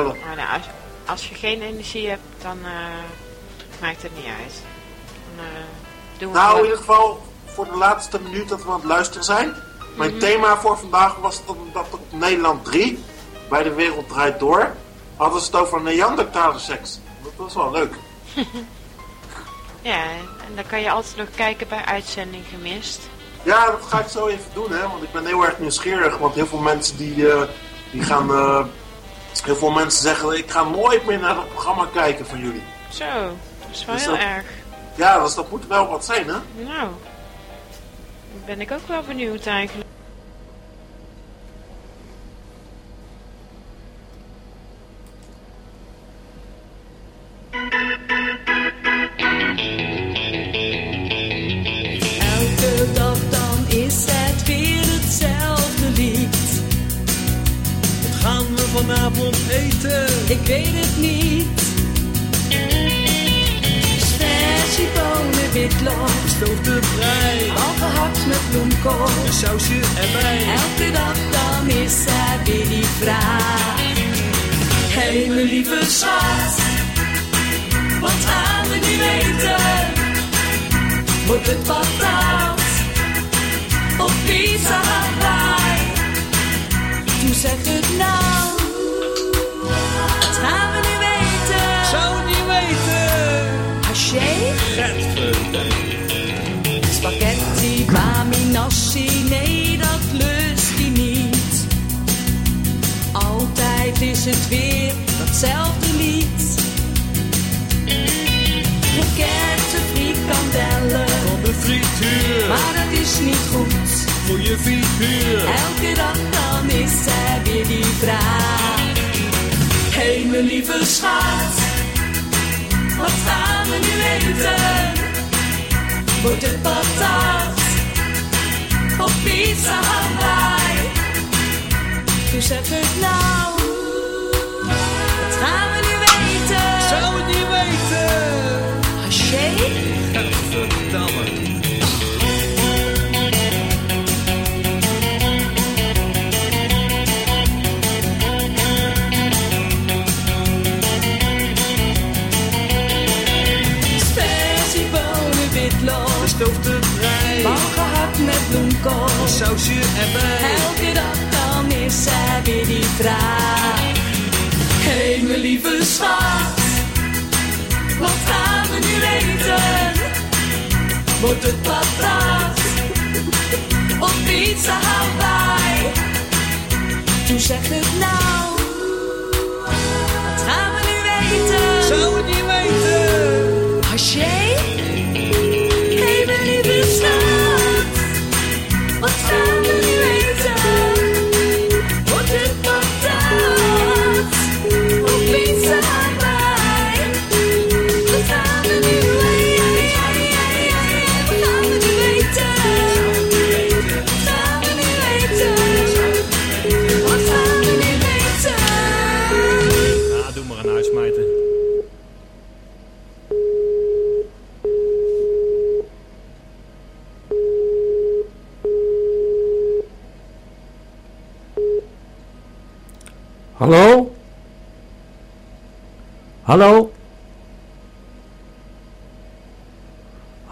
Maar nou, als, als je geen energie hebt, dan eh, maakt het niet uit. Dan, eh, doen we Nou, in ieder geval voor de laatste minuut dat we aan het luisteren zijn. Mijn thema voor vandaag was dat, dat op Nederland 3, bij de Wereld Draait Door, hadden ze het over Neandertaler seks. Dat was wel leuk. Ja, en dan kan je altijd nog kijken bij uitzending gemist. Ja, dat ga ik zo even doen, hè, want ik ben heel erg nieuwsgierig. Want heel veel mensen die, eh, die gaan. Heel veel mensen zeggen: ik ga nooit meer naar dat programma kijken van jullie. Zo, dat is wel Dus heel dat- erg. Ja, dus dat moet wel wat zijn, hè? Nou, ben ik ook wel benieuwd eigenlijk.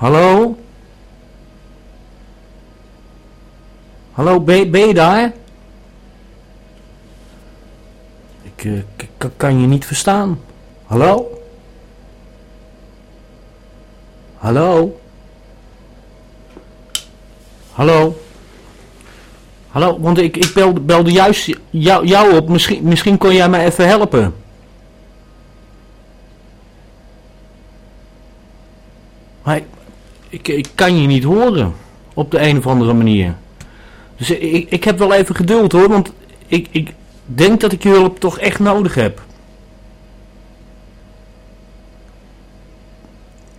Hallo? Hallo, ben, je daar? Ik eh, k- k- kan je niet verstaan. Hallo? Hallo? Hallo? Hallo, want ik, ik belde, belde juist jou, jou op. Misschien, misschien kon jij mij even helpen. Maar ik, ik, kan je niet horen. Op de een of andere manier. Dus ik, ik heb wel even geduld hoor. Want ik, ik denk dat ik je hulp toch echt nodig heb.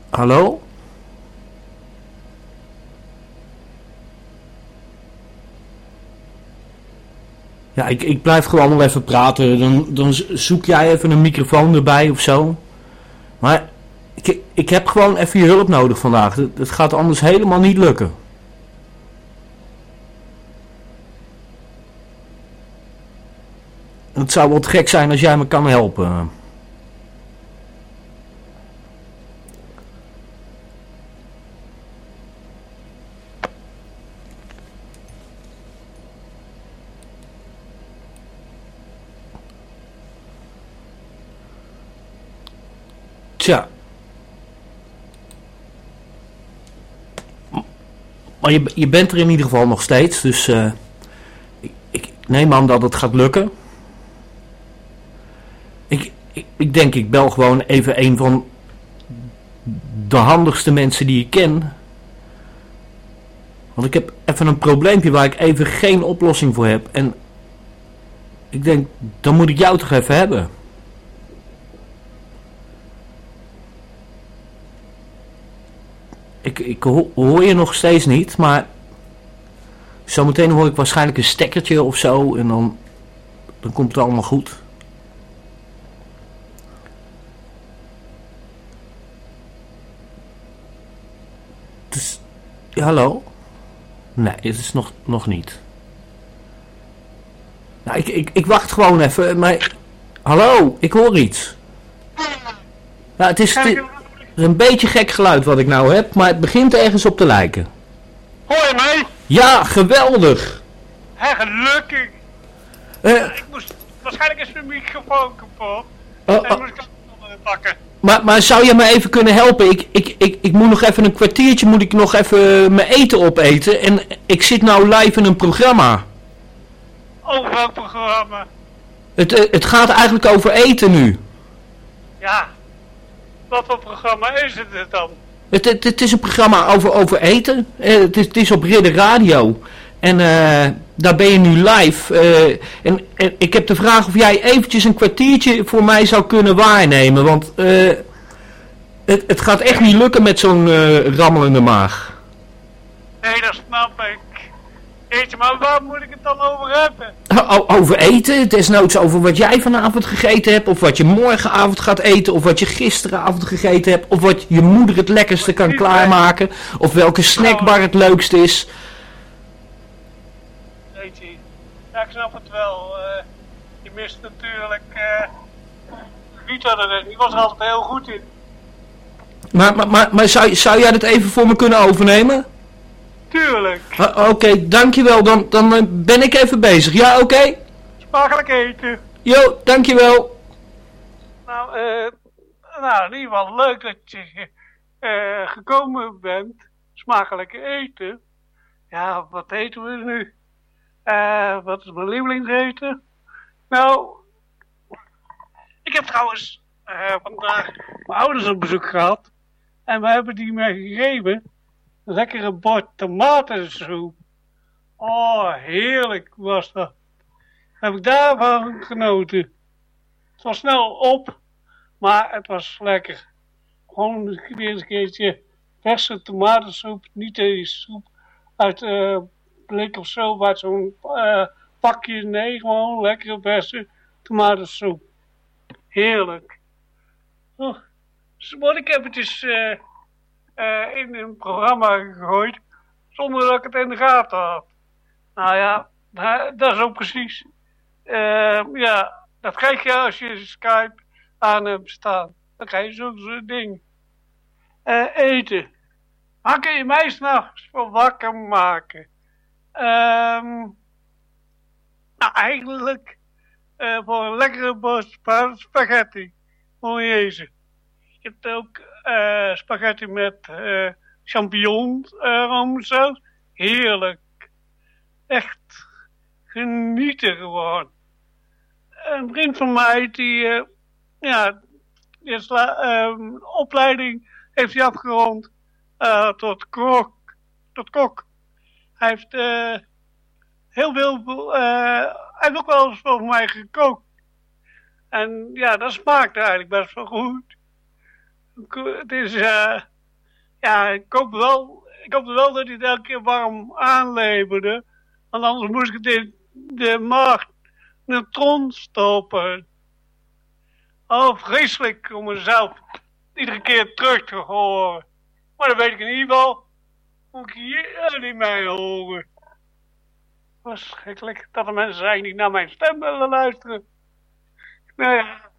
Hallo? Ja, ik, ik blijf gewoon wel even praten. Dan, dan zoek jij even een microfoon erbij of zo. Maar ik, ik heb gewoon even je hulp nodig vandaag. Het, gaat anders helemaal niet lukken. Het zou wat gek zijn als jij me kan helpen. Tja. Maar je, bent er in ieder geval nog steeds, dus eh, ik, ik neem aan dat het gaat lukken. Ik, ik, ik denk, ik bel gewoon even een van de handigste mensen die ik ken. Want ik heb even een probleempje waar ik even geen oplossing voor heb. En ik denk, dan moet ik jou toch even hebben. Ik, ik ho- hoor je nog steeds niet, maar zometeen hoor ik waarschijnlijk een stekkertje of zo en dan, dan komt het allemaal goed. Dus, ja, hallo? Nee, het is nog, nog niet. Nou, ik, ik, ik wacht gewoon even, maar... Hallo, ik hoor iets. Ja, het is, is een beetje gek geluid wat ik nou heb, maar het begint ergens op te lijken. Hoor je mij? Ja, geweldig. Hé, gelukkig. Eh, Ik moest, waarschijnlijk is mijn microfoon kapot. oh, En oh, moest ik onder pakken. maar, maar zou je me even kunnen helpen? Ik, ik, ik, ik moet nog even een kwartiertje, moet ik nog even mijn eten opeten. En ik zit nou live in een programma. Over welk programma? Het, eh, het gaat eigenlijk over eten nu. Ja. Wat voor programma is het dan? Het, het, het is een programma over, over eten. Eh, het, is, het is op Ridder Radio. En eh, daar ben je nu live. Eh, en, en ik heb de vraag of jij eventjes een kwartiertje voor mij zou kunnen waarnemen. Want het, het gaat echt niet lukken met zo'n rammelende maag. Nee, dat snap ik. Weet je, maar waar moet ik het dan over hebben? O- over eten, desnoods over wat jij vanavond gegeten hebt, of wat je morgenavond gaat eten, of wat je gisteravond gegeten hebt, of wat je moeder het lekkerste kan klaarmaken, of welke snackbar het leukst is. Weet je, ja, ik snap het wel. eh, je mist natuurlijk eh Rita erin. Die was er altijd heel goed in. Maar, maar, maar, maar zou, zou jij dat even voor me kunnen overnemen? Tuurlijk. Ah, oké, dankjewel, dan, dan eh, ben ik even bezig. Ja, oké? Smakelijk eten. Jo, dankjewel. Nou, eh, nou, in ieder geval leuk dat je eh, gekomen bent. Smakelijk eten. Ja, wat eten we nu? Eh, wat is mijn lievelingseten? Nou, ik heb trouwens vandaag mijn ouders op bezoek gehad. En we hebben die mij gegeven. Lekkere bord tomatensoep. Oh, heerlijk was dat. Heb ik daarvan genoten. Het was snel op, maar het was lekker. Gewoon weer een keertje verse tomatensoep. Niet die soep uit eh blik of zo, uit zo'n eh, pakje. Nee, gewoon lekkere verse tomatensoep. Heerlijk. Oh, dus word eventjes eh, eh, in een programma gegooid, zonder dat ik het in de gaten had. Nou ja, da- dat is ook precies. Eh, ja, dat krijg je als je Skype aan hebt staan. Dan krijg je zo'n ding. Eh, eten. Kun je mij s'nachts voor wakker maken? Ehm nou, eigenlijk voor een lekkere spa- spaghetti. Bolognese. Je hebt ook eh, spaghetti met eh champignons uh, saus. Heerlijk. Echt genieten gewoon een vriend van mij die, eh, ja, is ehm, opleiding heeft hij afgerond eh, tot kok. Tot kok. Hij heeft eh, heel veel, eh, hij heeft ook wel eens voor mij gekookt. En ja, dat smaakt eigenlijk best wel goed. Het is, eh, ja, ik hoop wel, ik hoopte wel dat hij het elke keer warm aanleverde. Want anders moest ik in de maag neutron stoppen. Oh, vreselijk om mezelf iedere keer terug te horen. Maar dan weet ik in ieder geval hoe ik niet mee horen. Verschrikkelijk dat er mensen zijn die naar mijn stem willen luisteren. Nou ja.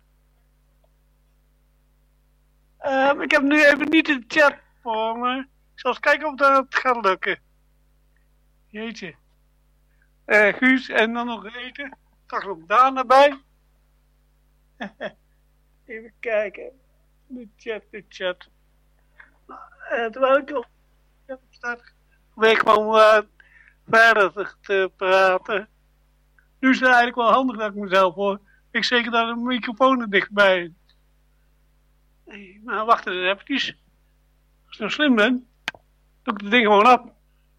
Ehm, ik heb nu even niet de chat voor me. Ik zal eens kijken of dat gaat lukken. Jeetje. Eh Guus, en dan nog eten. Straks nog Daan erbij. even kijken. De chat, de chat. Eh, terwijl ik nog ja, staat, probeer gewoon eh, verder te, te praten. Nu is het eigenlijk wel handig dat ik mezelf hoor. Ik zeker dat de microfoon dichtbij. Nee, maar wacht eens eventjes. Als ik nou slim ben, doe ik het ding gewoon op.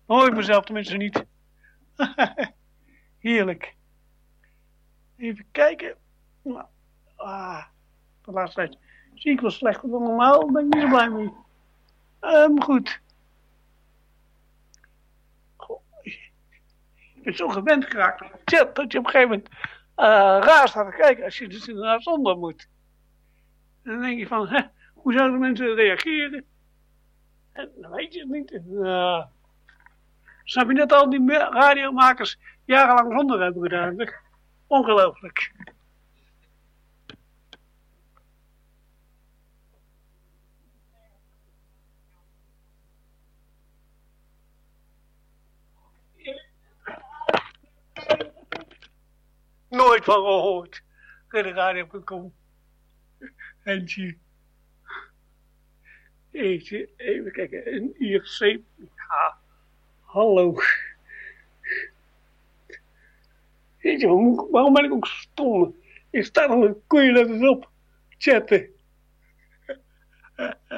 Dan hoor ik mezelf tenminste niet. Heerlijk. Even kijken. Nou, ah, de laatste tijd zie ik wel slechter dan normaal. Ben ik niet zo blij mee. Ehm, goed. Goh, Ik ben zo gewend geraakt dat je op een gegeven moment eh, raar staat kijken als je dus inderdaad zonder moet. En dan denk je van, hè, hoe zouden mensen reageren? En dan weet je het niet. En, eh, snap je dat al die radiomakers jarenlang zonder hebben gedaan? Ongelooflijk. Nooit van gehoord. Geen Hentje. Eentje, even kijken. Een IRC. Ja, hallo. Jeetje, waarom, ben ik ook stom? Ik sta dan een koeien let eens op. Chatten.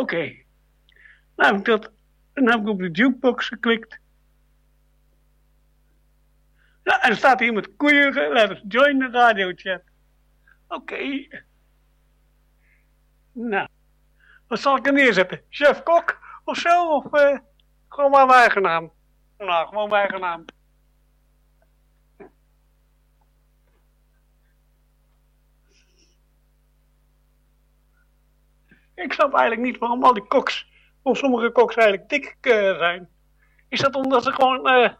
Oké. Nou heb ik dat. Heb ik op de jukebox geklikt. Ja, en er staat hier met koeien letters. Join the radio chat. Oké. Nou. Wat zal ik er neerzetten? Chef Kok of zo? Of eh, gewoon maar mijn eigen naam? Nou, gewoon mijn eigen naam. Ik snap eigenlijk niet waarom al die koks, of sommige koks eigenlijk dik eh, zijn. Is dat omdat ze gewoon eh,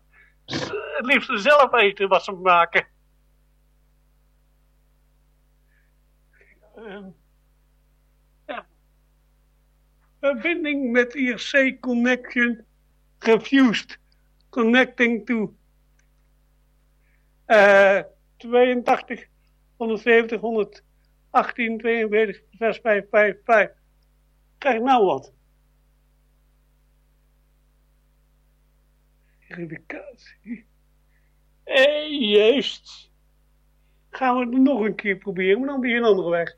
het liefst zelf eten wat ze maken? Verbinding met IRC connection refused. Connecting to eh 82 170 118 42 vers 555. Krijg nou wat? Verificatie. Eh, juist. Gaan we het nog een keer proberen, maar dan weer een andere weg.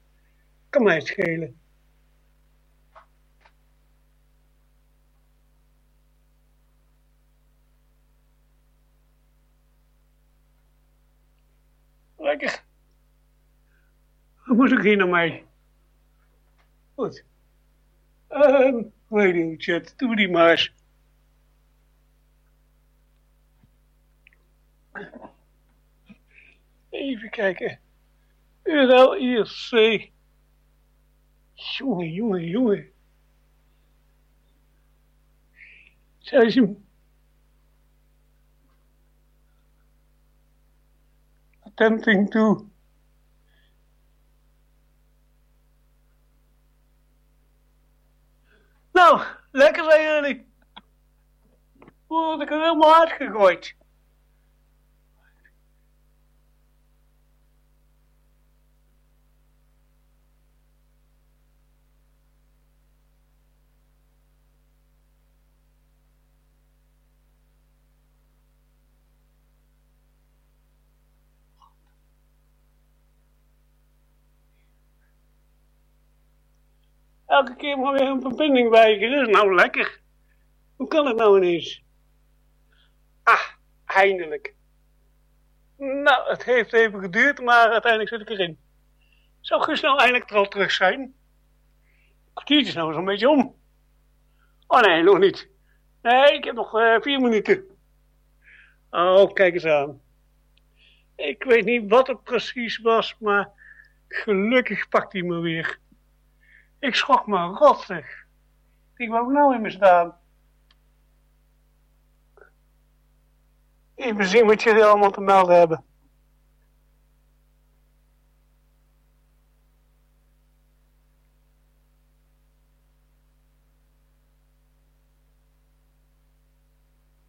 Kan mij schelen. Lekker. Hoe moet ik hier naar mij? Goed. Ehm, radio chat, doe die maar eens. Even kijken. URL IRC. Jongen, jongen, jongen. Zij ze. Attempting to. Nou, lekker zijn jullie. Word ik er helemaal uitgegooid. Elke keer maar weer een verbinding wijken. Dat is nou lekker. Hoe kan het nou ineens? Ah, eindelijk. Nou, het heeft even geduurd, maar uiteindelijk zit ik erin. Zou Gus eindelijk er al terug zijn? Het is nou zo'n beetje om. Oh nee, nog niet. Nee, ik heb nog eh, vier minuten. Oh, kijk eens aan. Ik weet niet wat het precies was, maar gelukkig pakt hij me weer. Ik schrok me rotzig. Ik wou nou in mijn staan. Even zien wat jullie allemaal te melden hebben.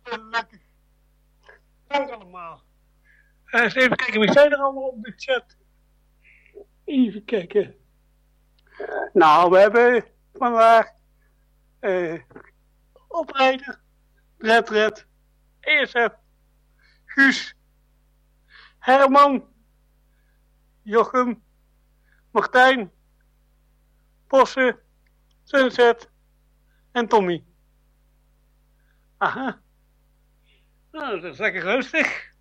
Lekker. Dank allemaal. Eh, even kijken, wie zijn er allemaal op de chat? Even kijken. Nou, we hebben vandaag eh oprijder, Red Red, ESF, Guus, Herman, Jochem, Martijn, Bosse, Sunset en Tommy. Aha. Nou, dat is lekker rustig.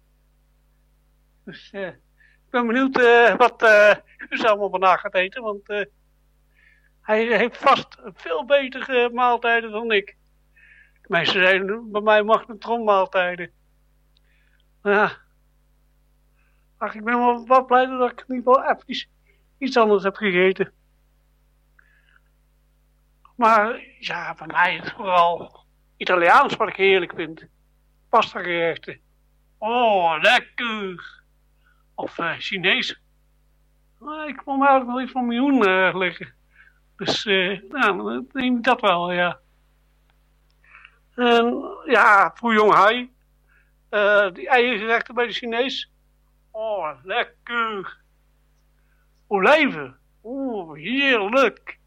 Dus eh, ik ben benieuwd eh, wat eh Guus allemaal vandaag gaat eten, want eh, hij heeft vast veel betere maaltijden dan ik. De meeste zijn bij mij magnetronmaaltijden. Ja. Ach, ik ben wel wat blij dat ik in ieder geval even iets, anders heb gegeten. Maar ja, bij mij is het vooral Italiaans wat ik heerlijk vind. Pasta gerechten. Oh, lekker. Of eh, Chinees. Ik vond eigenlijk wel iets van een miljoen eh, liggen. Dus eh, nou, neem ik dat wel, ja. En ja, voor jong hai. Eh, die eigen gerechten bij de Chinees. Oh, lekker. Olijven. Oeh, heerlijk.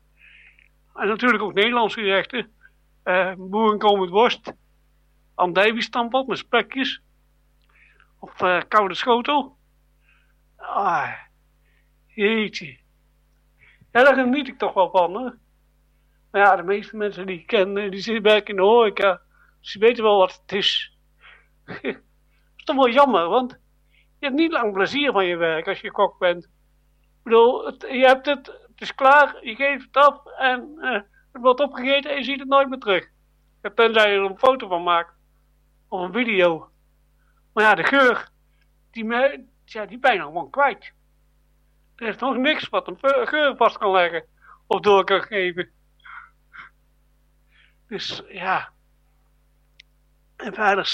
En natuurlijk ook Nederlandse gerechten. Eh boerenkool met worst. Andijvie stampot met spekjes. Of koude schotel. Ah, jeetje. Ja, daar geniet ik toch wel van, hè. Maar ja, de meeste mensen die ik ken, eh, die zitten werken in de horeca. Dus die weten wel wat het is. Dat is toch wel jammer, want je hebt niet lang plezier van je werk als je kok bent. Ik bedoel, je hebt het, het is klaar, je geeft het af en eh, het wordt opgegeten en je ziet het nooit meer terug. Tenzij je er een foto van maakt. Of een video. Maar ja, de geur, die, me, ja, die ben je gewoon kwijt. Er is nog niks wat een geur vast kan leggen. Of door kan geven. Dus ja. En verder,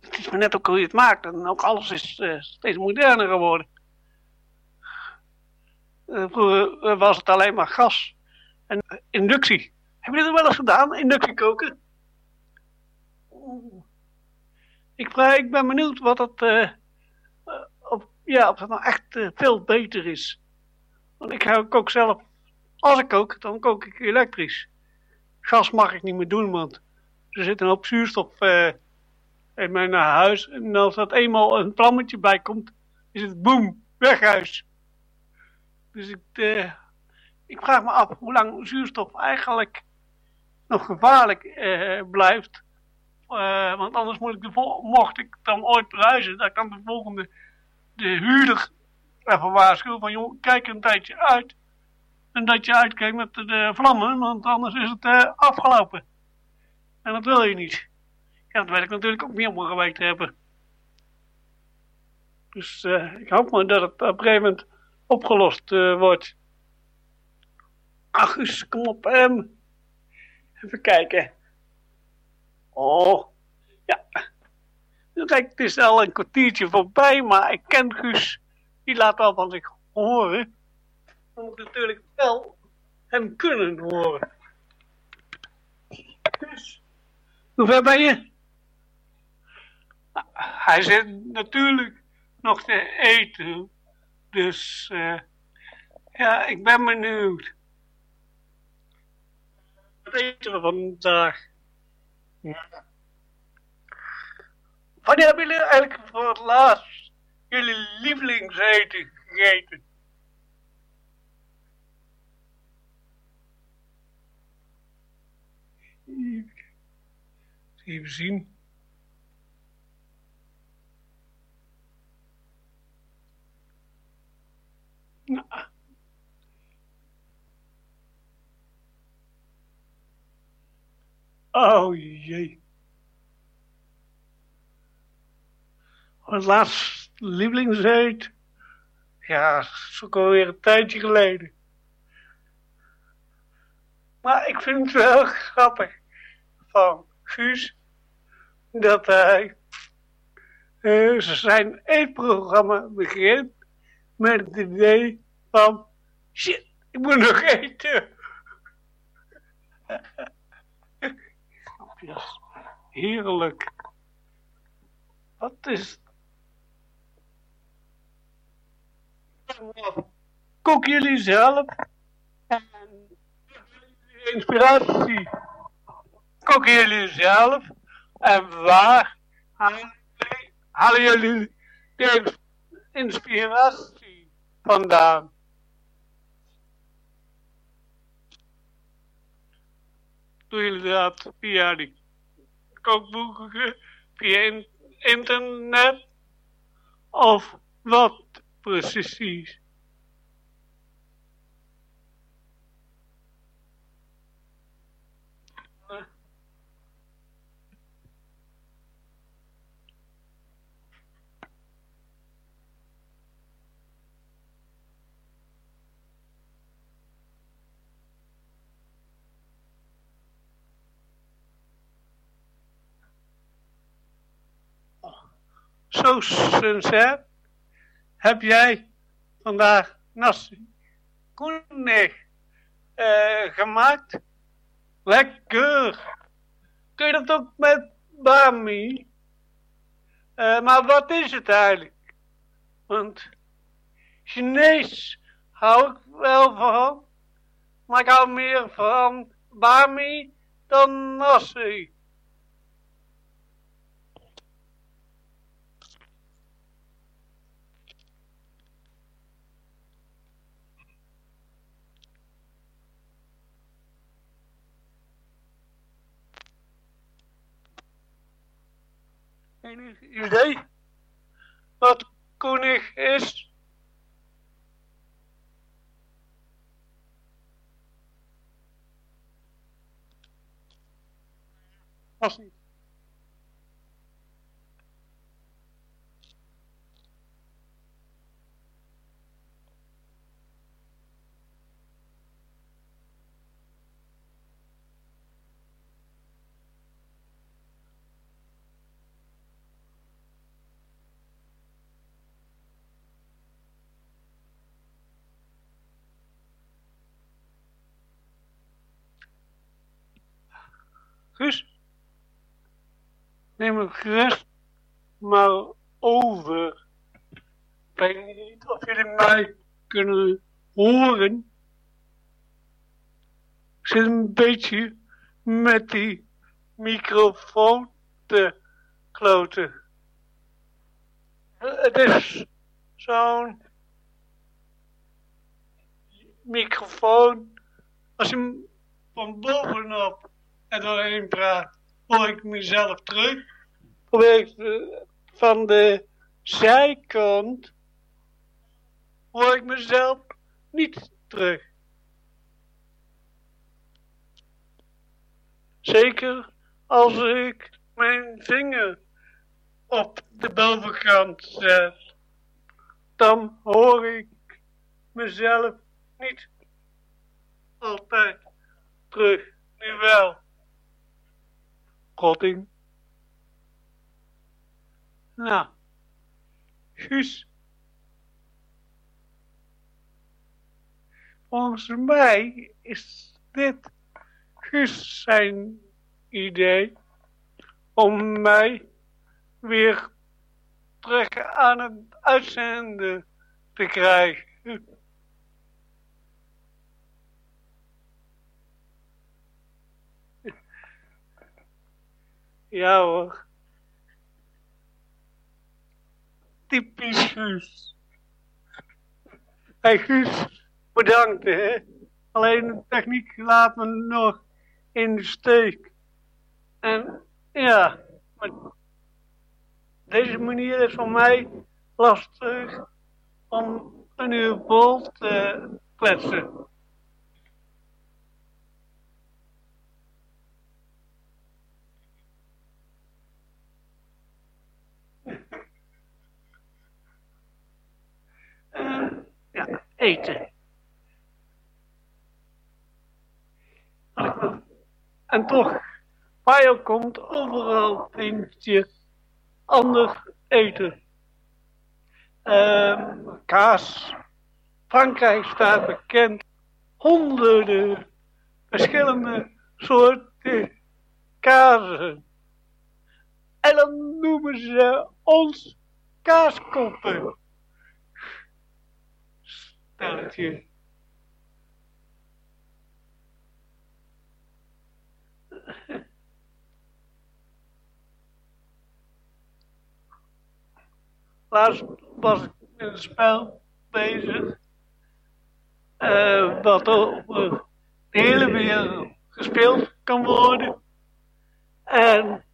het is maar net ook hoe je het maakt. En ook alles is eh, steeds moderner geworden. Eh, vroeger eh, was het alleen maar gas en inductie. Heb je dat wel eens gedaan, inductie koken? Ik, ik ben benieuwd wat dat, ja, of dat nou echt eh, veel beter is. Want ik kook zelf, als ik kook, dan kook ik elektrisch. Gas mag ik niet meer doen, want er zit een hoop zuurstof eh, in mijn eh, huis. En als dat eenmaal een vlammetje bij komt, is het boem, weg huis. Dus ik, ik vraag me af hoe lang zuurstof eigenlijk nog gevaarlijk blijft. Want anders moet ik mocht ik dan ooit verhuizen, dan kan de volgende de huurder even waarschuwen van joh, kijk een tijdje uit. En dat je uitkijkt met de, vlammen, want anders is het eh, afgelopen. En dat wil je niet. Ja, dat wil ik natuurlijk ook niet mijn geweten hebben. Dus eh, ik hoop maar dat het op een gegeven moment opgelost eh, wordt. Augustus, kom op. ehm, even kijken. Oh, ja. Kijk, het is al een kwartiertje voorbij, maar ik ken Guus. Die laat al van zich horen. Dan moet natuurlijk wel hem kunnen horen. Guus, hoe ver ben je? Hij zit natuurlijk nog te eten. Dus, eh, ja, ik ben benieuwd. Wat eten we vandaag? Ja. Wanneer hebben jullie eigenlijk voor het laatst jullie lievelingseten gegeten? Even zien. Nou. Oh jee. Het laatst lievelingseet. Ja, dat is ook alweer een tijdje geleden. Maar ik vind het wel grappig van Guus dat hij eh, zijn eetprogramma begint met het idee van shit, ik moet nog eten. Heerlijk. Wat is... Koken jullie zelf? En inspiratie koken jullie zelf? En waar halen jullie, de inspiratie vandaan? Doen jullie dat via die kookboeken, via in- internet? Of wat precies? Zo, Sunset, heb jij vandaag nasi kuning eh, gemaakt? Lekker! Kun je dat ook met bami? Eh, maar wat is het eigenlijk? Want Chinees hou ik wel van, maar ik hou meer van bami dan nasi. Enig idee wat koning is? Niet. Guus, neem het gerust maar over. Ik weet niet of jullie mij kunnen horen. Ik zit een beetje met die microfoon te kloten. Het is zo'n microfoon. Als je hem van bovenop en doorheen praat, hoor ik mezelf terug. Ik de- van de zijkant, hoor ik mezelf niet terug. Zeker als ik mijn vinger op de bovenkant zet, dan hoor ik mezelf niet altijd terug. Nu wel. Rotting. Nou. Guus. Volgens mij is dit Guus zijn idee om mij weer terug aan het uitzenden te krijgen. Ja hoor. Typisch Guus. Hey Guus, bedankt hè. Alleen de techniek laat me nog in de steek. En ja, deze manier is voor mij lastig om een uur vol te kletsen. Eh, ja, eten. En toch, Mayo komt overal vind je ander eten. Ehm, kaas. Frankrijk staat bekend. Honderden verschillende soorten kazen. En dan noemen ze ons kaaskoppen. Stelletje. Laatst was ik met een spel bezig. eh, wat over de hele wereld gespeeld kan worden. En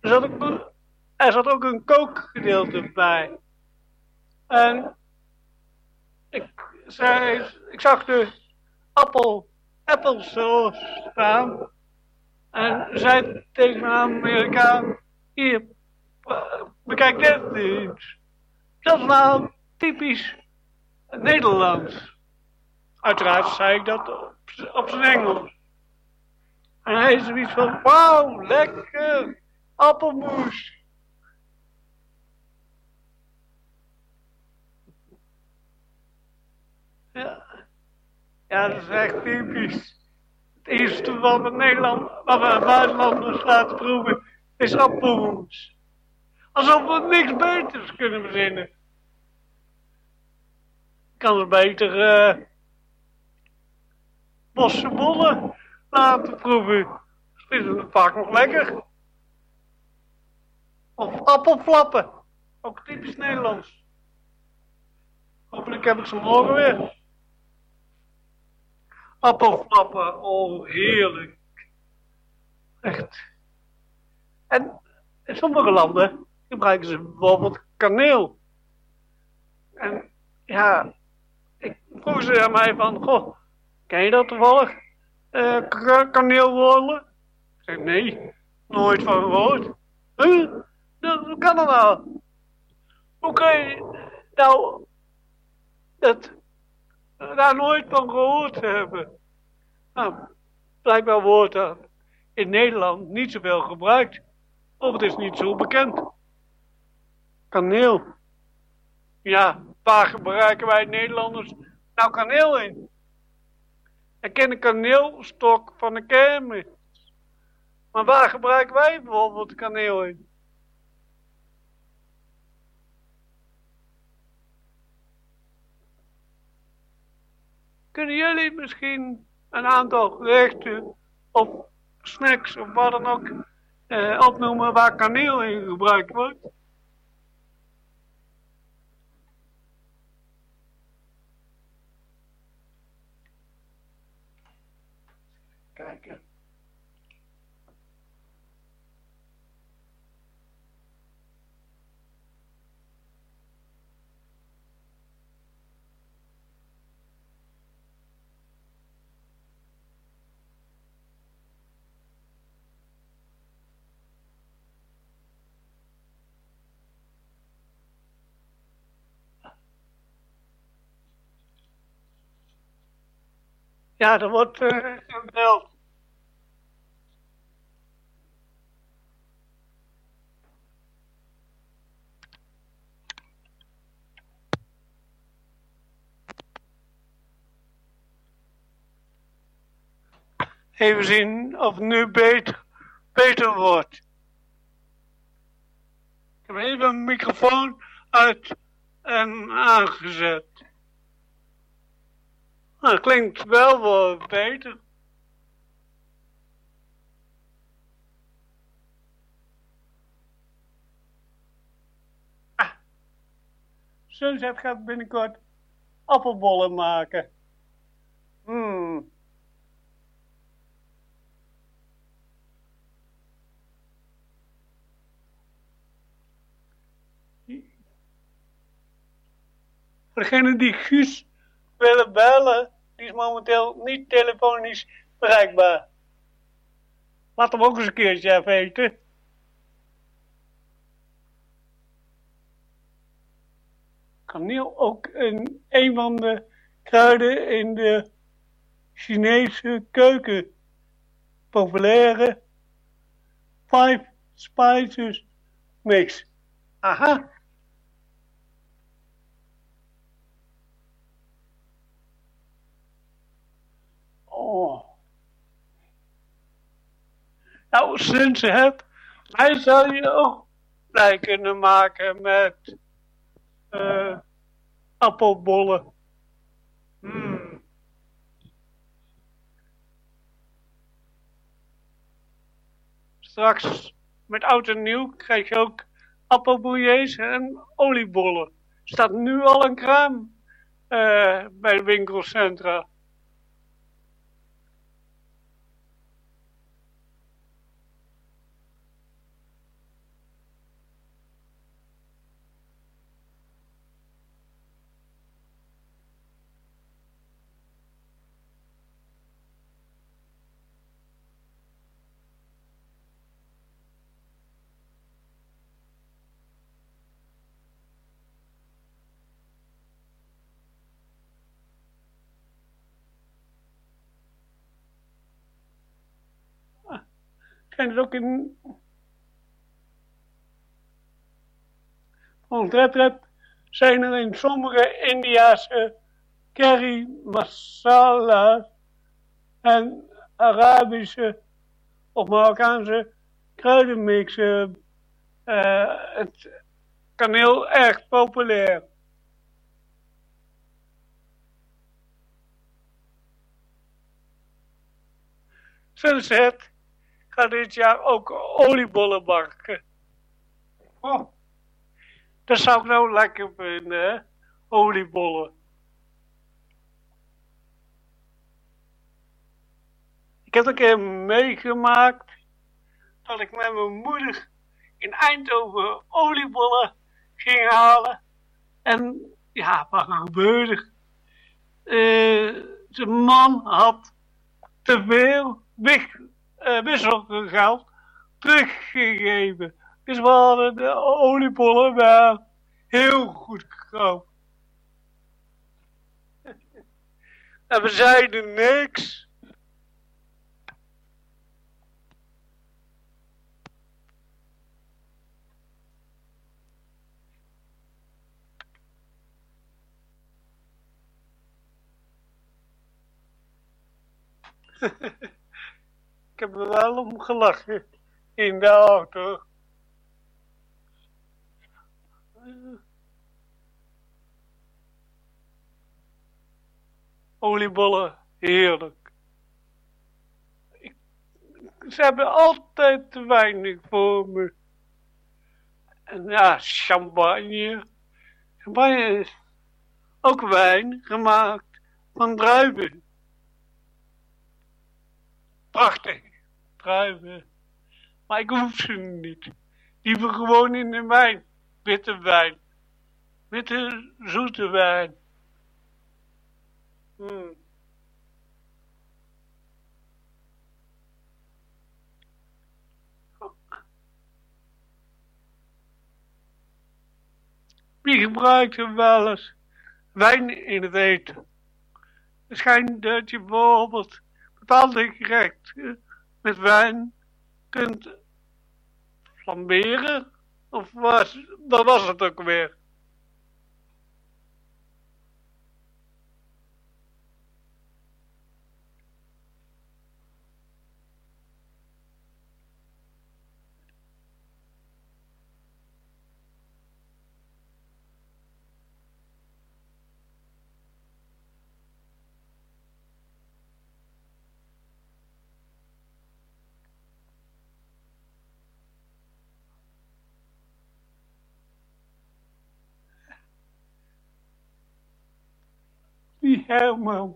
er zat ook, er zat ook een kookgedeelte bij. En ik, zei, ik zag de appel, appelsauce staan. En zei tegen een Amerikaan, hier, bekijk dit eens. Dat is nou typisch Nederlands. Uiteraard zei ik dat op zijn Engels. En hij is zoiets van, wauw, lekker, appelmoes. Ja. ja, dat is echt typisch. Het eerste wat we Nederland, wat we buitenlanders laten proeven, is appelmoes. Alsof we niks beters kunnen verzinnen. Kan er beter eh bossenbollen laten proeven. Vinden het vaak nog lekker. Of appelflappen. Ook typisch Nederlands. Hopelijk heb ik ze morgen weer. Appelflappen, oh heerlijk. Echt. En in sommige landen gebruiken ze bijvoorbeeld kaneel. En ja, ik vroeg ze aan mij van, goh, ken je dat toevallig? Eh ka- kaneelwormen? Ik zeg, nee, nooit van gehoord. Huh? Dat kan dat nou? Hoe kan je nou dat, daar nooit van gehoord hebben? Nou, blijkbaar wordt dat in Nederland niet zoveel gebruikt. Of het is niet zo bekend. Kaneel. Ja, waar gebruiken wij Nederlanders nou kaneel in? Ik ken de kaneelstok van de kermis. Maar waar gebruiken wij bijvoorbeeld kaneel in? Kunnen jullie misschien een aantal gerechten of snacks of wat dan ook eh, opnoemen waar kaneel in gebruikt wordt? Kijken. Ja, er wordt eh gebeld. Even zien of het nu beter, beter wordt. Ik heb even een microfoon uit en aangezet. Nou, klinkt wel wat beter. Ah. Sunset gaat binnenkort appelbollen maken. Hmm. Degene die Guus willen bellen, die is momenteel niet telefonisch bereikbaar. Laat hem ook eens een keertje even weten. Kaneel ook een, een van de kruiden in de Chinese keuken. Populaire Five Spices Mix. Aha. Oh. Nou, sinds je hebt Mij zou je ook blij kunnen maken met eh appelbollen. Mm. Straks met oud en nieuw krijg je ook appelbouillets en oliebollen. Staat nu al een kraam eh, bij de winkelcentra. Zijn er ook in. Volgens Red Red zijn er in sommige Indiase curry masala's en Arabische of Marokkaanse kruidenmixen eh, het kaneel erg populair. Sunset gaat dit jaar ook oliebollen bakken. Oh, dat zou ik nou lekker vinden, hè? Oliebollen. Ik heb een keer meegemaakt dat ik met mijn moeder in Eindhoven oliebollen ging halen. En ja, wat gebeurde? Uh, zijn man had te veel weg, uh, wisselgeld teruggegeven. Dus we hadden de oliebollen wel heel goed gekoopt. en we zeiden niks. Ik heb er wel om gelachen in de auto. Oliebollen, heerlijk. Ik, ze hebben altijd te weinig voor me. En ja, champagne. Champagne is ook wijn gemaakt van druiven. Prachtig, druiven. Maar ik hoef ze niet. Liever gewoon in de wijn. Witte wijn. Witte, zoete wijn. Hmm. Wie gebruikt er wel eens wijn in het eten? Het schijnt dat je bijvoorbeeld bepaalde gerechten met wijn kunt flamberen. Of was, dat was het ook weer. Herman.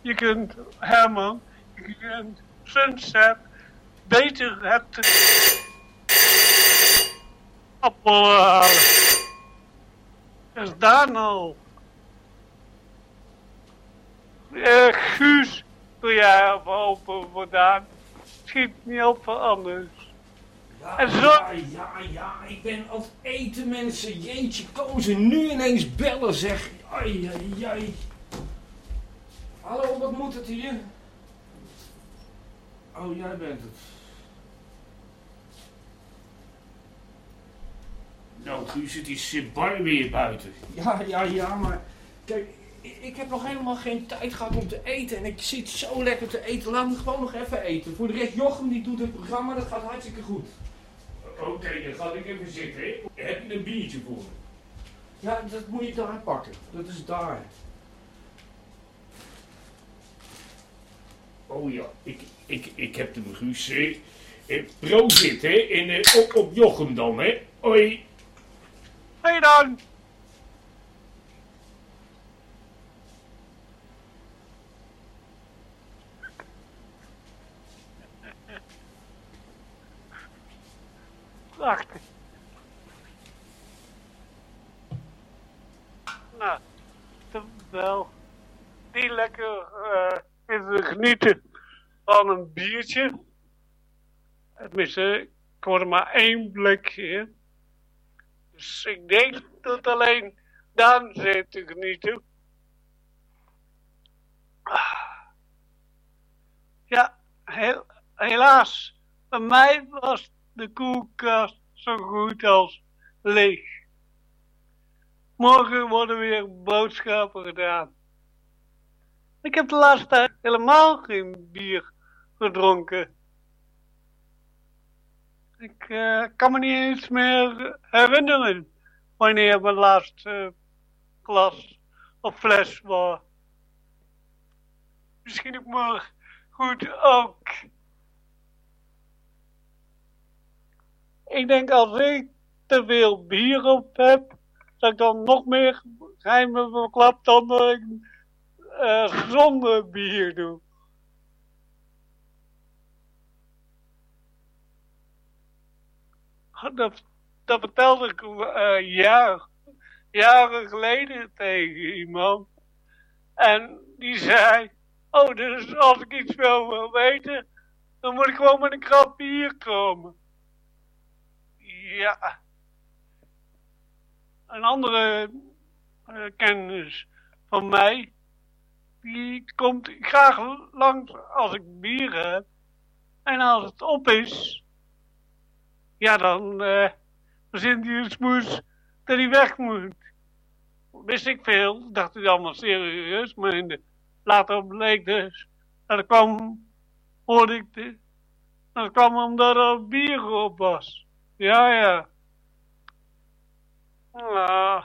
Je kunt, Herman, je kunt Sunset beter het appelen halen. Is daar nou. Uh, Guus, doe jij even open voor Daan. Schiet niet op voor anders. Ja, En zo- ja, ja, ja, ik ben aan het eten, mensen. Jeetje, komen ze nu ineens bellen, zeg. Ai, ai, ai. Hallo, wat moet het hier? Oh, jij bent het. Nou, Guus, het is bar weer buiten. Ja, ja, ja, maar... Kijk, ik- heb nog helemaal geen tijd gehad om te eten. En ik zit zo lekker te eten. Laat me gewoon nog even eten. Voor de rest, Jochem die doet het programma. Dat gaat hartstikke goed. Oké, dan ga ik even zitten. Hè. Heb je een biertje voor me? Ja, dat moet je daar pakken. Dat is daar. Oh ja, ik, ik, ik heb hem, Guus. Eh, Proost, hè. En eh, op, op Jochem dan, hè. Hoi. Hey dan! Prachtig. Nou, terwijl die lekker eh is te genieten van een biertje. Tenminste, ik hoor er maar één blikje. Ik denk dat alleen Daan zit te genieten. Ah. Ja, helaas. Bij mij was de koelkast zo goed als leeg. Morgen worden weer boodschappen gedaan. Ik heb de laatste tijd helemaal geen bier gedronken. Ik eh, kan me niet eens meer herinneren wanneer mijn laatste glas of fles was. Misschien ook maar goed ook. Ik denk als ik te veel bier op heb, dat ik dan nog meer geheimen verklap dan ik eh, zonder bier doe. Dat, dat vertelde ik eh, jaar, jaren geleden tegen iemand. En die zei, oh, dus als ik iets wil, wil weten, dan moet ik gewoon met een krap bier komen. Ja. Een andere eh, kennis van mij, die komt graag langs als ik bier heb. En als het op is, ja, dan eh verzint hij een smoes dat hij weg moet. Wist ik veel, dacht hij allemaal serieus, maar in de, later bleek dus, dat het kwam, hoorde ik dit, dat kwam omdat er bier op was. Ja, ja. Nou,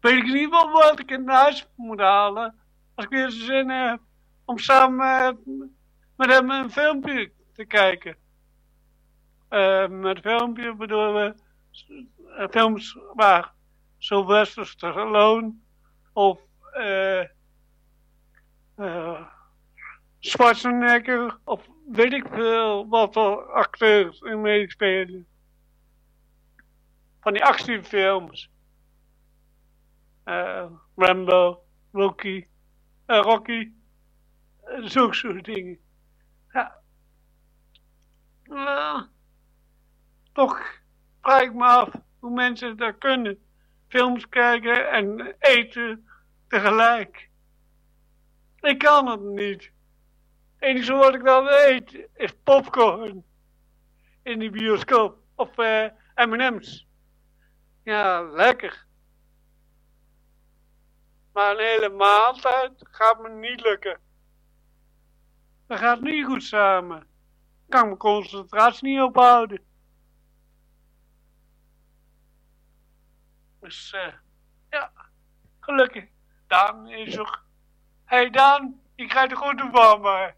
weet ik ieder geval wat ik in huis moet halen, als ik weer zin heb om samen met, met hem een filmpje te kijken. Eh, met filmpje bedoelen we eh, films waar Sylvester Stallone of eh Schwarzenegger of weet ik veel wat voor acteurs in meespelen. Van die actiefilms. Eh Rambo, Rocky, Rocky, zulke soort dingen. Ja. Toch vraag ik me af hoe mensen dat kunnen. Films kijken en eten tegelijk. Ik kan het niet. Het enige wat ik dan eet is popcorn. In die bioscoop. Of eh M&M's. Ja, lekker. Maar een hele maaltijd gaat me niet lukken. Dat gaat niet goed samen. Ik kan mijn concentratie niet ophouden. Dus eh, ja, gelukkig. Daan is er. Hey Daan, je krijgt de groeten van me.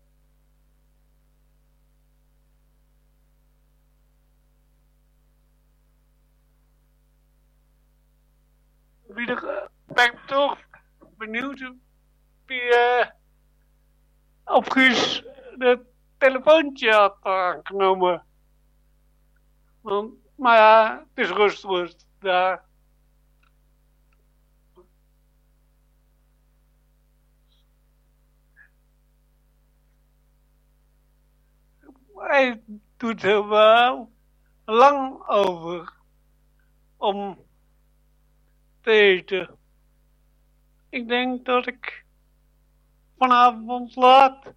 Wie er, eh, ben ik toch benieuwd wie eh of Guus het telefoontje had aangenomen. Want, maar ja, het is rust, rust daar. Hij doet er wel lang over om te eten. Ik denk dat ik vanavond laat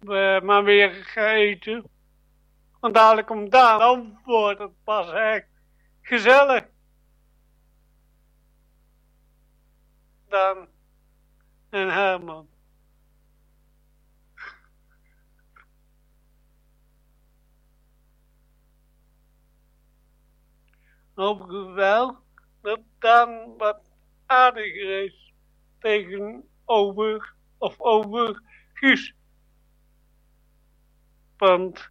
eh, maar weer ga eten. Want dadelijk om daar, dan wordt het pas echt gezellig. Dan en Herman. Hoop ik wel dat dan wat aardiger is tegenover of over Guus. Want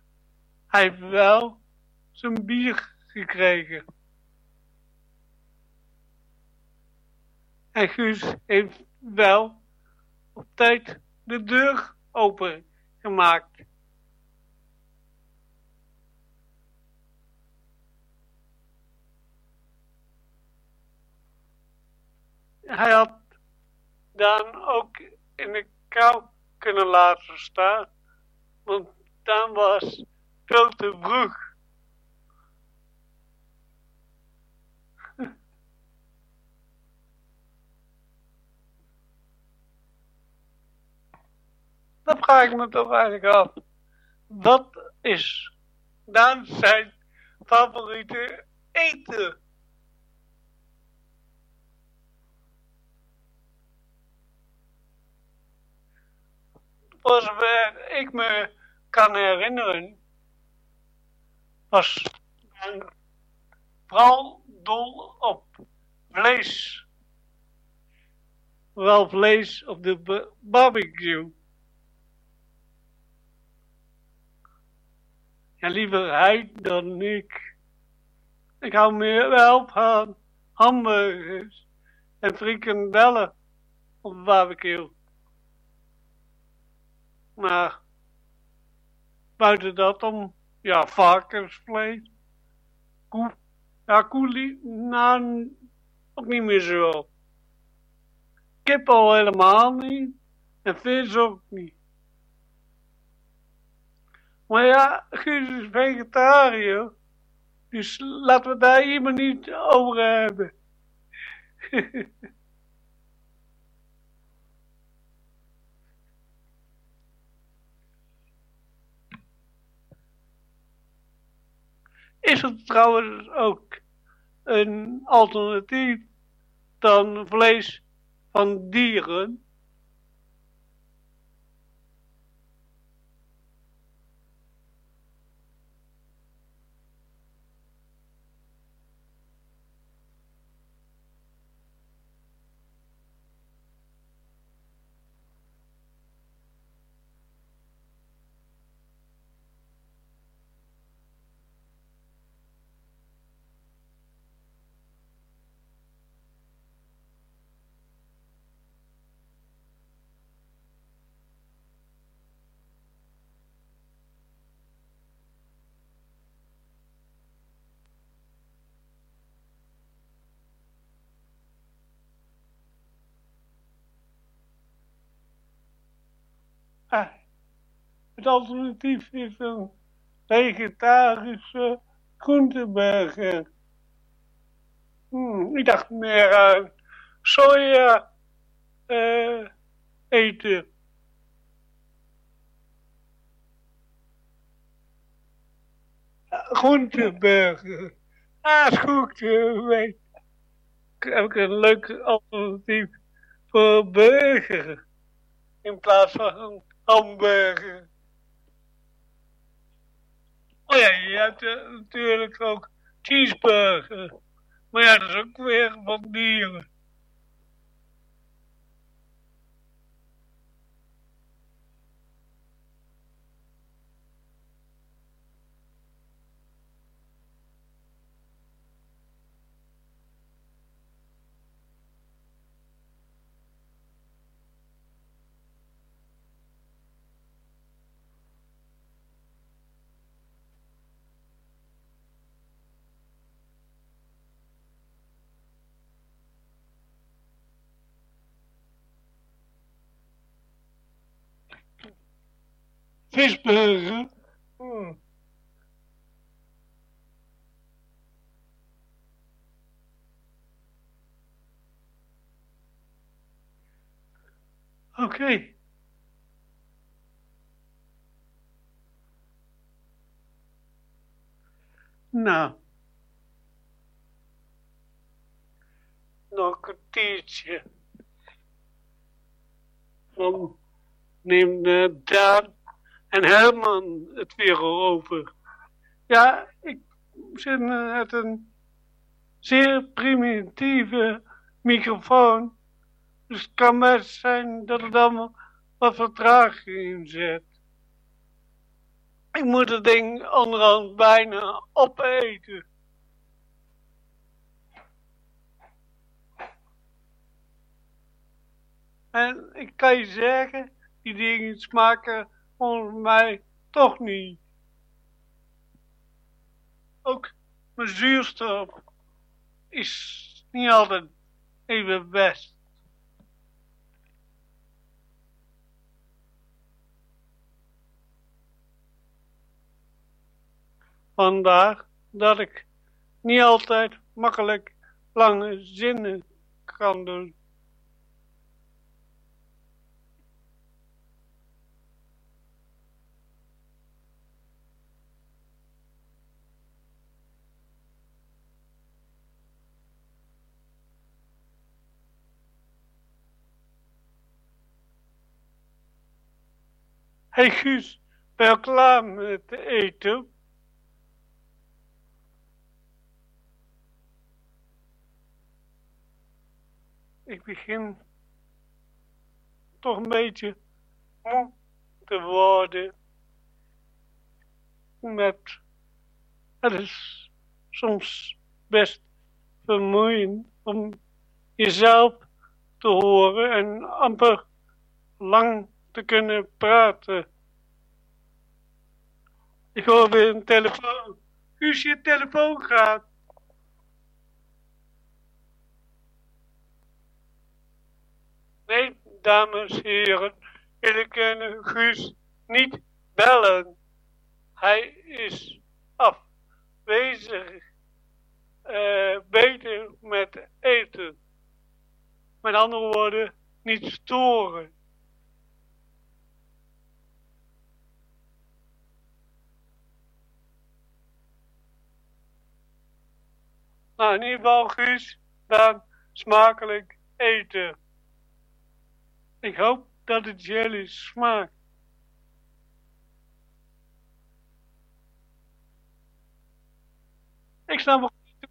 hij heeft wel zijn bier gekregen. En Guus heeft wel op tijd de deur open gemaakt. Hij had dan ook in de kou kunnen laten staan, want dan was veel te vroeg. Dan vraag ik me toch eigenlijk af. Wat is dan zijn favoriete eten? Voor zover ik me kan herinneren, was men vooral dol op vlees. Vooral vlees op de ba- barbecue. Ja, liever hij dan ik. Ik hou meer wel van hamburgers en frikandellen op de barbecue. Maar buiten dat om, ja, varkensvlees. Koe, ja, koe, nou, ook niet meer zo. Kip al helemaal niet. En vis ook niet. Maar ja, Guus is vegetariër. Dus laten we daar hier maar niet over hebben. Is er trouwens ook een alternatief dan vlees van dieren? Het alternatief is een vegetarische groenteburger. Hmm, ik dacht meer aan soja eh, eten. Groenteburger. Ah, is goed. eh. Heb ik een leuk alternatief voor burger in plaats van hamburger. Oh ja, je hebt eh, natuurlijk ook cheeseburger. Maar ja, dat is ook weer van dieren. Fischburger. Okay. Now, notícia. Vamos, nem nadar. En Herman het weer over. Ja, ik zit met een zeer primitieve microfoon. Dus het kan best zijn dat het allemaal wat vertraging in zit. Ik moet het ding onderhand bijna opeten. En ik kan je zeggen, die dingen smaken volgens mij toch niet. Ook mijn zuurstof is niet altijd even best. Vandaar dat ik niet altijd makkelijk lange zinnen kan doen. Hey Guus, ben je klaar met eten? Ik begin toch een beetje moe te worden. Met, het is soms best vermoeiend om jezelf te horen en amper lang te kunnen praten. Ik hoor weer een telefoon. Guus, je telefoon gaat. Nee, dames en heren, jullie kunnen Guus niet bellen. Hij is afwezig. eh beter met eten. Met andere woorden, niet storen. Nou, in ieder geval, Guus, dan smakelijk eten. Ik hoop dat het jullie smaakt. Ik snap nog niet.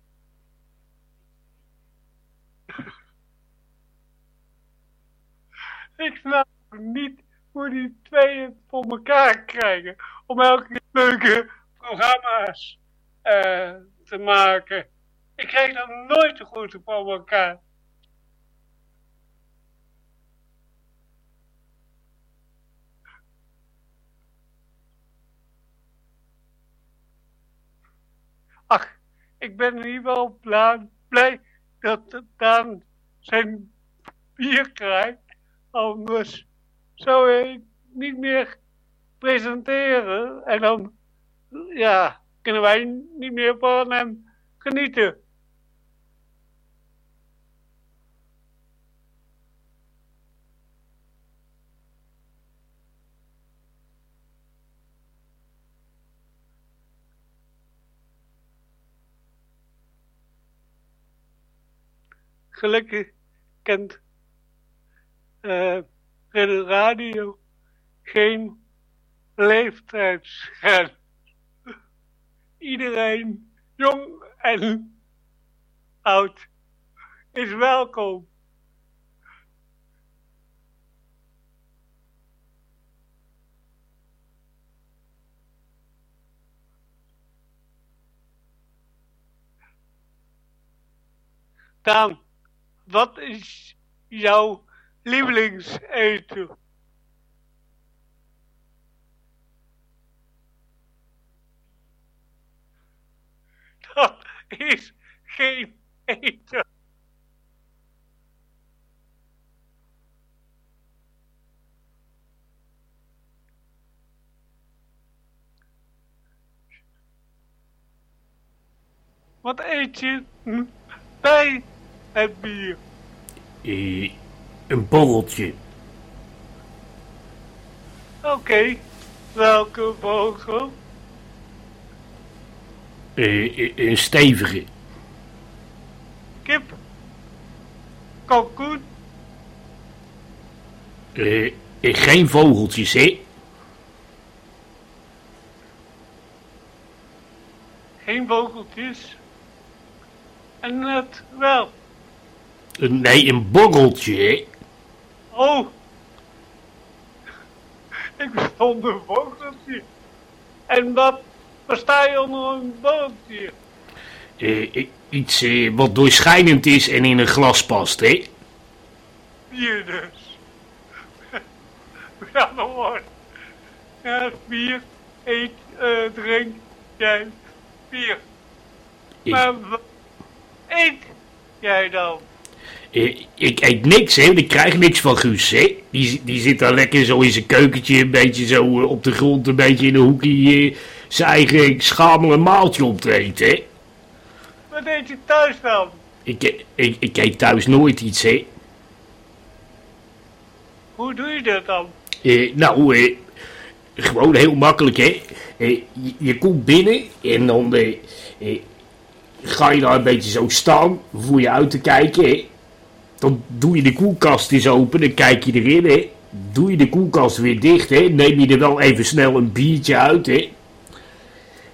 Ik snap niet hoe die twee het voor elkaar krijgen om elke leuke programma's eh, te maken. Ik krijg dat nooit zo goed voor elkaar. Ach, ik ben in ieder geval blij, blij dat Daan zijn bier krijgt. Anders zou hij niet meer presenteren. En dan, ja, kunnen wij niet meer van hem genieten. Gelukkig kent eh de radio geen leeftijdsgrens. Iedereen, jong en oud, is welkom. Daan, wat is jouw lievelingseten? Dat is geen eten. Wat eet je bij het bier? Een borreltje. Oké, welke vogel? Een stevige. Kip. Kalkoen. Eh, geen vogeltjes, hè? Geen vogeltjes. En net wel. Nee, een borreltje, hè? Oh. Ik stond een vogeltje. En wat versta je onder een vogeltje? Eh, eh, iets eh, wat doorschijnend is en in een glas past, hè? Bier dus. ja, wordt. Ja, bier, eet, eh, drink, jij, bier. Ik, Maar wat eet jij dan? Ik eet niks, hè? Ik krijg niks van Guus, hè? Die, die zit daar lekker zo in zijn keukentje, een beetje zo eh, op de grond, een beetje in een hoekje, eh, zijn eigen schamele maaltje op te eten, hè? Wat eet je thuis dan? Ik, eh, ik, ik eet thuis nooit iets, hè? Hoe doe je dat dan? Eh, nou, eh, gewoon heel makkelijk, hè. Eh, je, je komt binnen en dan ga je daar een beetje zo staan voor je uit te kijken, hè. Dan doe je de koelkast eens open, dan kijk je erin, hè. Doe je de koelkast weer dicht, hè. Neem je er wel even snel een biertje uit, hè.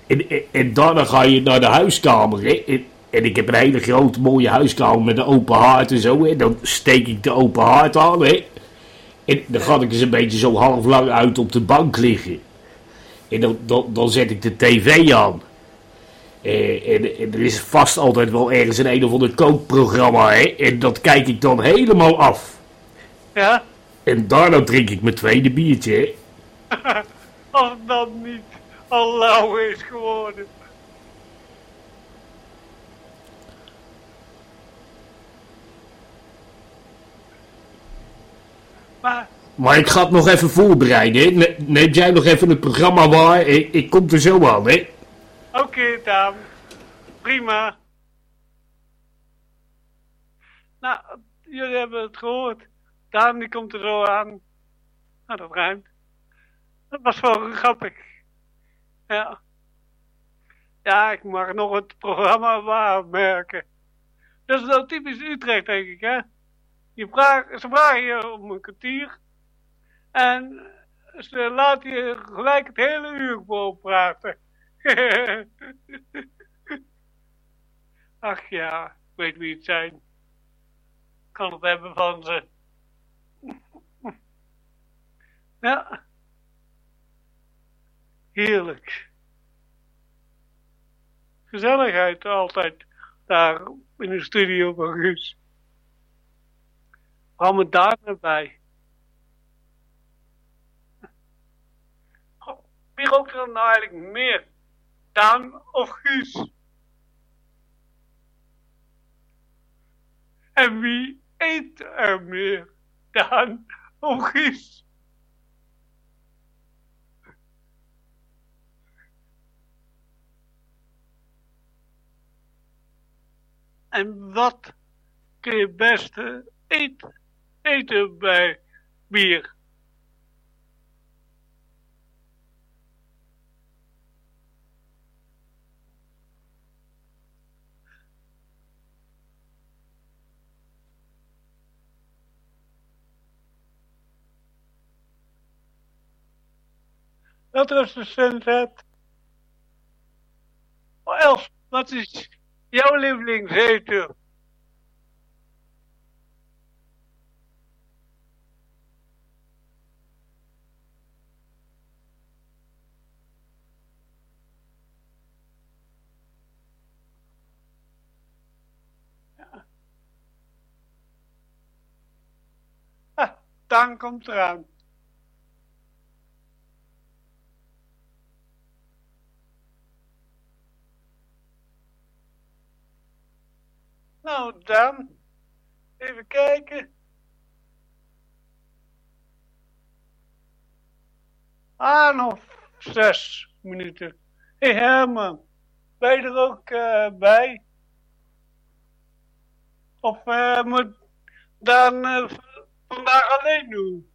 En, en, en daarna ga je naar de huiskamer, hè. En, ik heb een hele grote mooie huiskamer met een open haard en zo, hè. Dan steek ik de open haard aan, hè. En dan ga ik eens een beetje zo half lang uit op de bank liggen. En dan, dan, dan zet ik de tv aan. Eh, en, en er is vast altijd wel ergens een een of ander kookprogramma, hè. En dat kijk ik dan helemaal af. Ja? En daarna drink ik mijn tweede biertje, hè. Als dat niet al lauw is geworden. Maar, Maar ik ga het nog even voorbereiden, hè. Ne- Neem jij nog even het programma waar. Ik, ik kom er zo aan, hè. Oké Daan. Prima. Nou, jullie hebben het gehoord. Daan die komt er zo aan. Nou, dat ruimt. Dat was wel grappig. Ja. Ja, ik mag nog het programma waarmerken. Dat is wel typisch Utrecht, denk ik, hè? Je vraagt, ze vragen je om een kwartier. En ze laten je gelijk het hele uur vol praten. Ach ja, weet wie het zijn. Kan het hebben van ze. Ja. Heerlijk. Gezelligheid altijd daar in de studio van Guus. Hou me daar naar bij. Goh, Wie rookt er nou eigenlijk meer? Daan of Guus? En wie eet er meer? Daan of Guus? En wat kun je beste eten, eten bij bier? Wat recensent het? Oh, Els, wat is jouw lievelingseten? Ah, Daan komt eraan. Nou, Dan, even kijken. Ah, nog zes minuten. Hey Herman, ben je er ook eh, bij? Of eh, moet Dan v- vandaag alleen doen?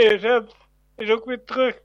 ESM is ook weer terug.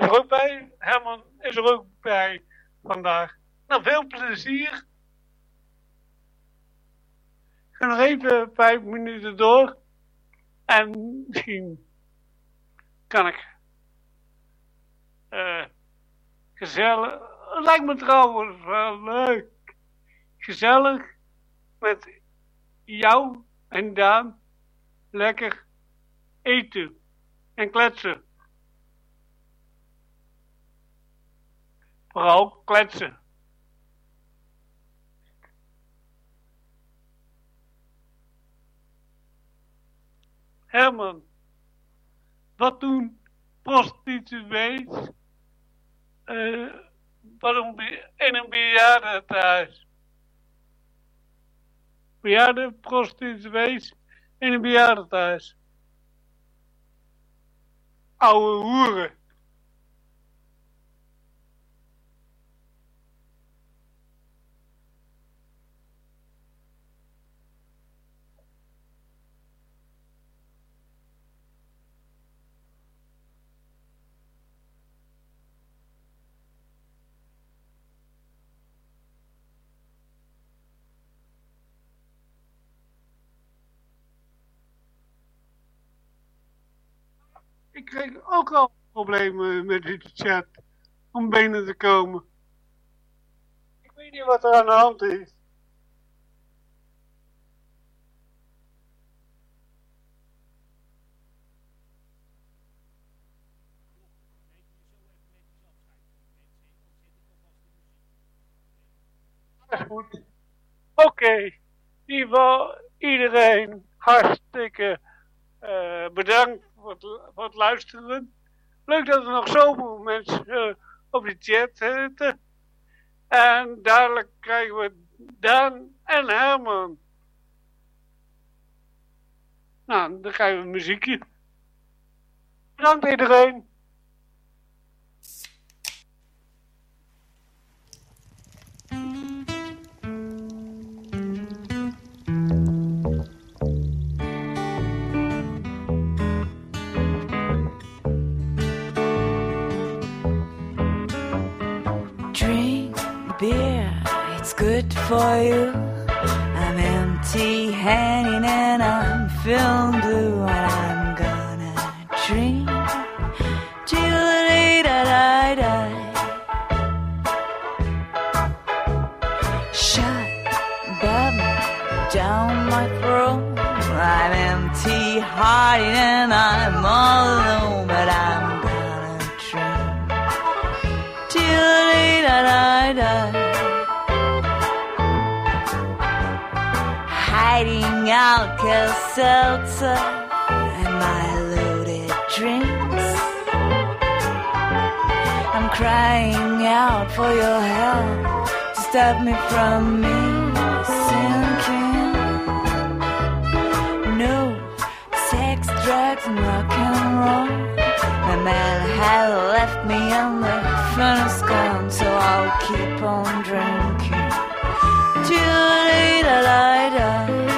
Is er ook bij. Herman is er ook bij vandaag. Nou, veel plezier. Ik ga nog even vijf minuten door. En misschien kan ik eh gezellig. Lijkt me trouwens wel leuk. Gezellig met jou en Daan lekker eten en kletsen. Vooral kletsen. Herman, wat doen prostituees eh waarom in een bejaardentehuis? Bejaarde prostituees in een bejaardentehuis. Oude hoeren. Kreeg ook al problemen met de chat om binnen te komen. Ik weet niet wat er aan de hand is. Goed. Oké. In ieder iedereen hartstikke eh, bedankt voor het luisteren. Leuk dat er nog zoveel mensen eh, op de chat zitten. En dadelijk krijgen we Daan en Herman. Nou, dan krijgen we muziekje. Bedankt iedereen. Good for you. I'm empty handed and I'm feeling blue, and I'm gonna dream. Shut down my throat. I'm empty hearted and I'm all Alka seltzer and my loaded drinks. I'm crying out for your help to stop me from me sinking. No sex, drugs, and rock and roll. My man has left me and the is gone, so I'll keep on drinking till the day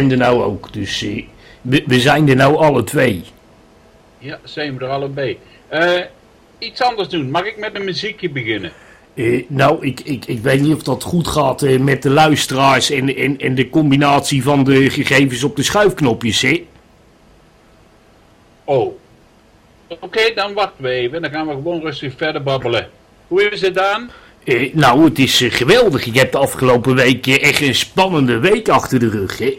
ben er nou ook, dus eh, we, we zijn er nou alle twee. Ja, zijn we er allebei. Eh, iets anders doen. Mag ik met een muziekje beginnen? Eh, nou, ik, ik, ik weet niet of dat goed gaat met de luisteraars en, en, en de combinatie van de gegevens op de schuifknopjes, hè? Oh. Oké, dan wachten we even. Dan gaan we gewoon rustig verder babbelen. Hoe is het dan? Nou, het is geweldig. Ik heb de afgelopen week echt een spannende week achter de rug, hè?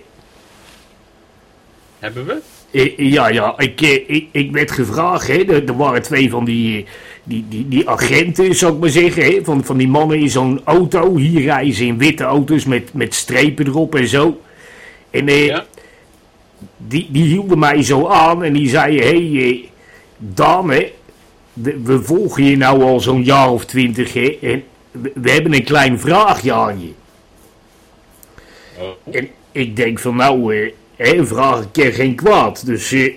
Hebben we? Eh, ja, ja, ik, eh, ik, ik werd gevraagd, hè, er, er waren twee van die, eh, die, die, die agenten, zou ik maar zeggen, hè, van, van die mannen in zo'n auto. Hier rijden ze in witte auto's met, met strepen erop en zo. En eh, Ja. die, die hielden mij zo aan en die zeiden, hé, hey, eh, hè, we, we volgen je nou al zo'n jaar of twintig, hè, en we, we hebben een klein vraagje aan je. Oh. En ik denk van nou, eh, hè, een vraag geen kwaad. Dus eh,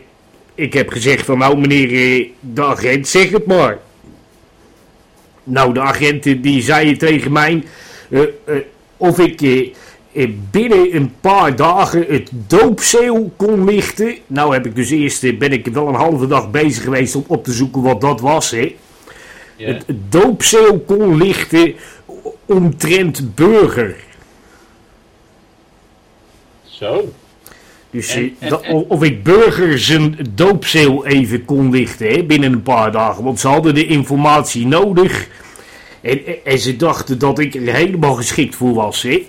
ik heb gezegd van nou meneer eh, de agent, zeg het maar. Nou, de agent eh, die zei tegen mij of ik binnen een paar dagen het doopzeel kon lichten. Nou heb ik dus eerst, ben ik wel een halve dag bezig geweest om op te zoeken wat dat was. Hè. Het doopzeel kon lichten omtrent burger. Zo. Dus En- en- dat- en- of ik burger zijn doopzeel even kon lichten hè, binnen een paar dagen. Want ze hadden de informatie nodig. En, en ze dachten dat ik er helemaal geschikt voor was. Hè.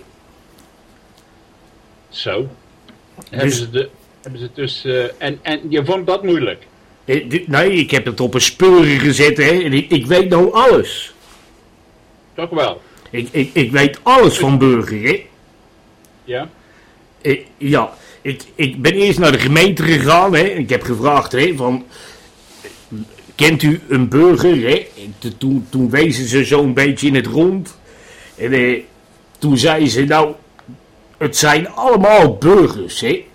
Zo. Hebben Dus- ze de... Hebben ze dus... eh, en, en je vond dat moeilijk? Eh, Nee, ik heb het op een speuren gezet hè, en ik, ik weet nou alles. Toch wel? Ik, ik, ik weet alles van burger. Hè. Ja? Eh, ja, ik, ik ben eerst naar de gemeente gegaan. Hè. Ik heb gevraagd hè, van... Kent u een burger? Hè? En Toen, toen wezen ze zo'n beetje in het rond. En eh, toen zeiden ze, nou, het zijn allemaal burgers. Hè?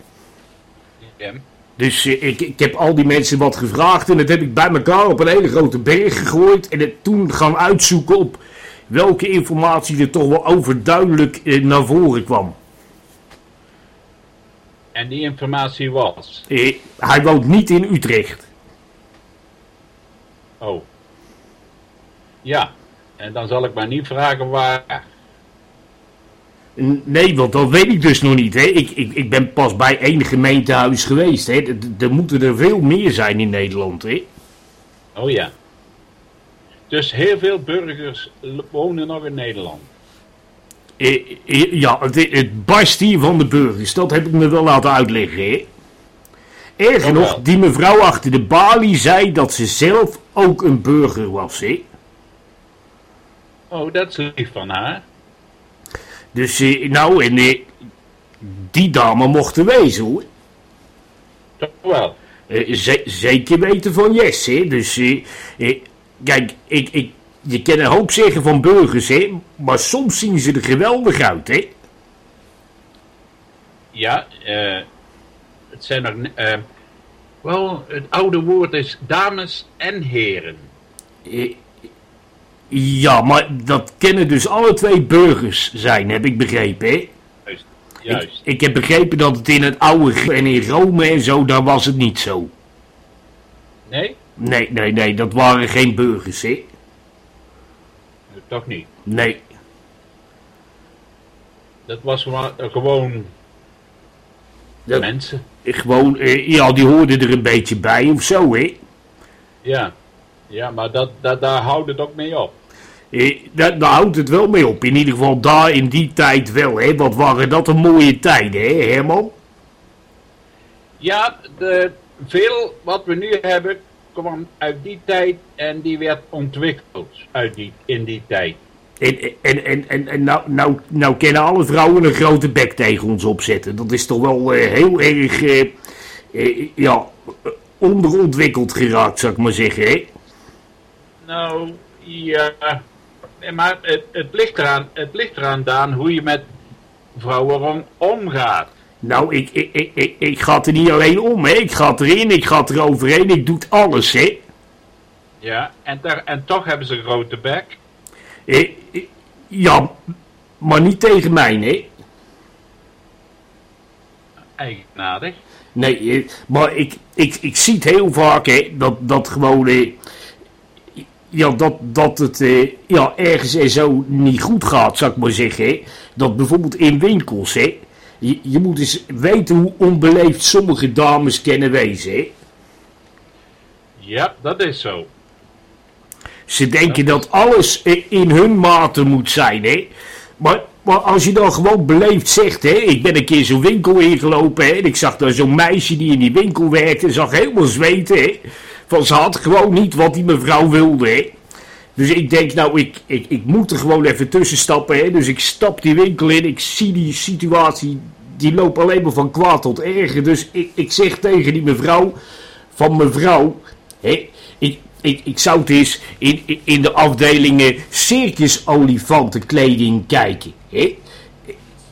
Ja. Dus eh, ik, ik heb al die mensen wat gevraagd en dat heb ik bij elkaar op een hele grote berg gegooid. En het toen gaan uitzoeken op welke informatie er toch wel overduidelijk eh, naar voren kwam. En die informatie was. Eh, hij woont niet in Utrecht. Oh. Ja. En dan zal ik maar niet vragen waar. Nee, want dat weet ik dus nog niet. Hè. Ik, ik, ik ben pas bij één gemeentehuis geweest. Hè. Er- moeten er veel meer zijn in Nederland. Hè. Oh ja. Dus heel veel burgers wonen nog in Nederland. Eh, eh, ja, het, het barst hier van de burgers. Dat heb ik me wel laten uitleggen. Hè. Erger Oh, nog, die mevrouw achter de balie zei dat ze zelf ook een burger was. Hè. Oh, dat is lief van haar. Dus eh, nou, en eh, die dame mocht er wezen hoor. Toch wel. Eh, ze- zeker weten van yes, hè. Dus, kijk, ik, ik, je kan een hoop zeggen van burgers, hè. Maar soms zien ze er geweldig uit, hè. Ja, eh, het zijn ne- eh, wel, het oude woord is dames en heren. Eh, ja, maar dat kennen dus alle twee burgers zijn, heb ik begrepen, hè. Juist. Ik, Juist. ik heb begrepen dat het in het oude en in Rome en zo, daar was het niet zo. Nee? Nee, nee, nee, dat waren geen burgers, hè. Toch niet. Nee. Dat was wa- eh, gewoon Dat, mensen. gewoon, eh, ja, die hoorden er een beetje bij of zo, hè. Ja. Ja, maar dat, dat, daar houdt het ook mee op. Eh, daar, daar houdt het wel mee op. In ieder geval daar in die tijd wel. Hè? Wat waren dat een mooie tijden, hè Herman? Ja, de, veel wat we nu hebben kwam uit die tijd en die werd ontwikkeld uit die, in die tijd. En, en, en, en, en nou, nou, nou kennen alle vrouwen een grote bek tegen ons opzetten. Dat is toch wel eh, heel erg eh, eh, ja, onderontwikkeld geraakt, zou ik maar zeggen. Hè? Nou, ja. Maar het, het, ligt eraan, het ligt eraan, Daan, hoe je met vrouwen om, omgaat. Nou, ik, ik, ik, ik, ik ga er niet alleen om. Hè? Ik ga erin, ik ga het eroverheen, ik doe het alles. Hè? Ja, en, daar, en toch hebben ze een grote bek. Eh, eh, ja, maar niet tegen mij, hè? Eigenaardig. Nee, eh, maar ik, ik, ik zie het heel vaak, hè, dat, dat gewoon, eh, ja, dat, dat het eh, ja, ergens en zo niet goed gaat, zou ik maar zeggen. Hè. Dat bijvoorbeeld in winkels, hè, je, je moet eens weten hoe onbeleefd sommige dames kunnen wezen, hè. Ja, dat is zo. Ze denken dat alles in hun mate moet zijn, hè. Maar, maar als je dan gewoon beleefd zegt, hè. Ik ben een keer zo'n winkel ingelopen, hè. En ik zag daar zo'n meisje die in die winkel werkte. Zag helemaal zweten, hè. Van ze had gewoon niet wat die mevrouw wilde, hè. Dus ik denk, nou, ik, ik, ik moet er gewoon even tussen stappen, hè. Dus ik stap die winkel in. Ik zie die situatie, die loopt alleen maar van kwaad tot erger. Dus ik, ik zeg tegen die mevrouw, van mevrouw, hè. Ik, ik, ik zou het eens in, in- de afdelingen circusolifantenkleding kijken. Hè?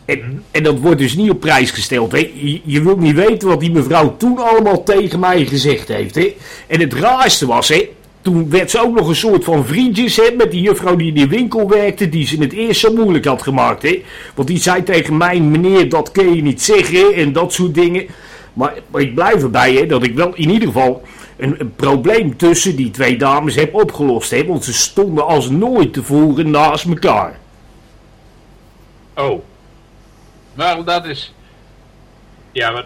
En, en dat wordt dus niet op prijs gesteld. Je, je wilt niet weten wat die mevrouw toen allemaal tegen mij gezegd heeft. Hè? En het raarste was, hè, toen werd ze ook nog een soort van vriendjes hè, met die juffrouw die in die winkel werkte, die ze het eerst zo moeilijk had gemaakt. Hè? Want die zei tegen mij, meneer, dat kun je niet zeggen en dat soort dingen. Maar, maar ik blijf erbij hè, dat ik wel in ieder geval een, probleem tussen die twee dames heb opgelost. Hè, want ze stonden als nooit tevoren naast elkaar. Oh. Maar dat is... Ja, wat,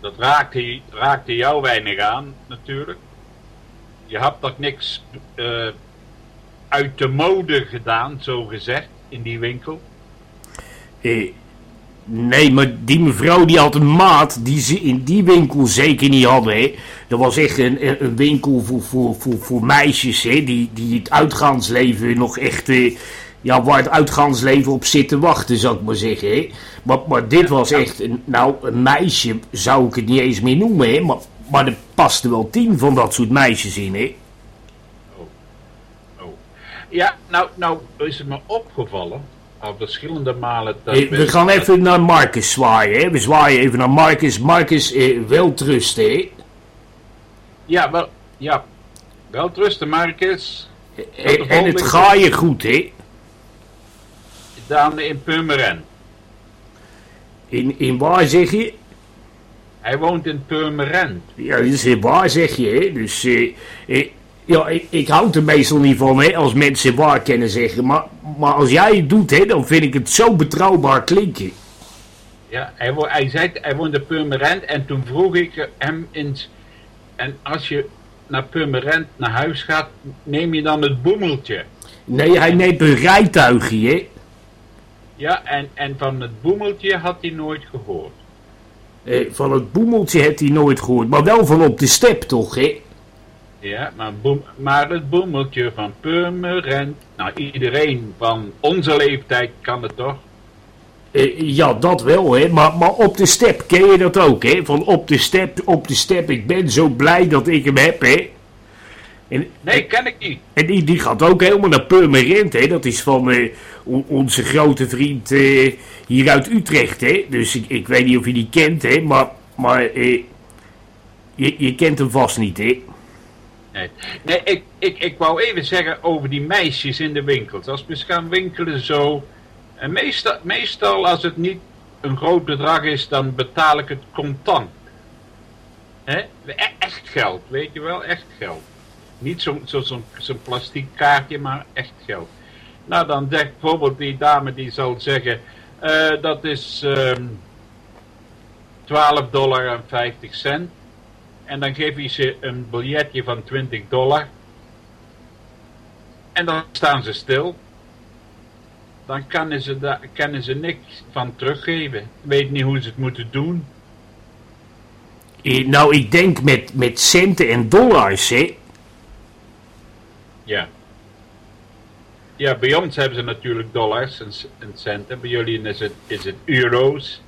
dat raakte, raakte jou weinig aan, natuurlijk. Je hebt toch niks eh, uit de mode gedaan, zo gezegd, in die winkel. Eh, nee, maar die mevrouw die had een maat die ze in die winkel zeker niet hadden. Hè. Dat was echt een, een- winkel voor, voor, voor, voor meisjes hè, die, die het uitgaansleven nog echt eh, ja, waar het uitgaansleven op zit te wachten, zou ik maar zeggen. Hè. Maar, maar dit was echt, een, nou, een meisje zou ik het niet eens meer noemen, hè. Maar, maar er pasten wel tien van dat soort meisjes in, hè. Ja, nou, nou is het me opgevallen, al verschillende malen... Dat Eh, We gaan even naar Marcus zwaaien, hè. We zwaaien even naar Marcus. Marcus, eh, wel trusten, hè. Ja, wel, ja, wel trusten, Marcus. En, en het ga je goed, hè. Dan in Purmerend. In, in waar zeg je? Hij woont in Purmerend. Ja, dat is waar zeg je, hè. Dus, eh, eh, ja, ik, ik houd er meestal niet van, hè, als mensen waar kennen zeggen. Maar, maar als jij het doet, hè, dan vind ik het zo betrouwbaar klinken. Ja, hij, wo hij zei, hij woont in Purmerend en toen vroeg ik hem eens... En als je naar Purmerend naar huis gaat, neem je dan het boemeltje? Nee, hij neemt een rijtuigje, hè. Ja, en, en van het boemeltje had hij nooit gehoord. Eh, van het boemeltje heeft hij nooit gehoord, maar wel van op de step, toch, hè. Ja, maar, boem, maar het boemeltje van Purmerend... Nou, iedereen van onze leeftijd kan het toch? Eh, ja, dat wel, hè. Maar, maar op de step, ken je dat ook, hè? Van op de step, op de step, ik ben zo blij dat ik hem heb, hè. En, Nee, ken ik niet. En die, die gaat ook helemaal naar Purmerend, hè. Dat is van eh, onze grote vriend eh, hier uit Utrecht, hè. Dus ik, ik weet niet of je die kent, hè. Maar, maar eh, je, je kent hem vast niet, hè. Nee, nee ik, ik, ik wou even zeggen over die meisjes in de winkels. Als we gaan winkelen zo... En meestal, meestal als het niet een groot bedrag is, dan betaal ik het contant. Hè? E- Echt geld, weet je wel, echt geld. Niet zo'n zo, zo'n zo'n plastic kaartje, maar echt geld. Nou, dan zegt bijvoorbeeld die dame die zal zeggen... eh, dat is ehm 12 dollar en 50 cent. En dan geef je ze een biljetje van 20 dollar. En dan staan ze stil. Dan kunnen ze, daar kunnen ze niks van teruggeven. Weet niet hoe ze het moeten doen. Eh, nou, ik denk met, met centen en dollars, hè. Ja. Ja, bij ons hebben ze natuurlijk dollars en, en centen. Bij jullie is het, is het euro's.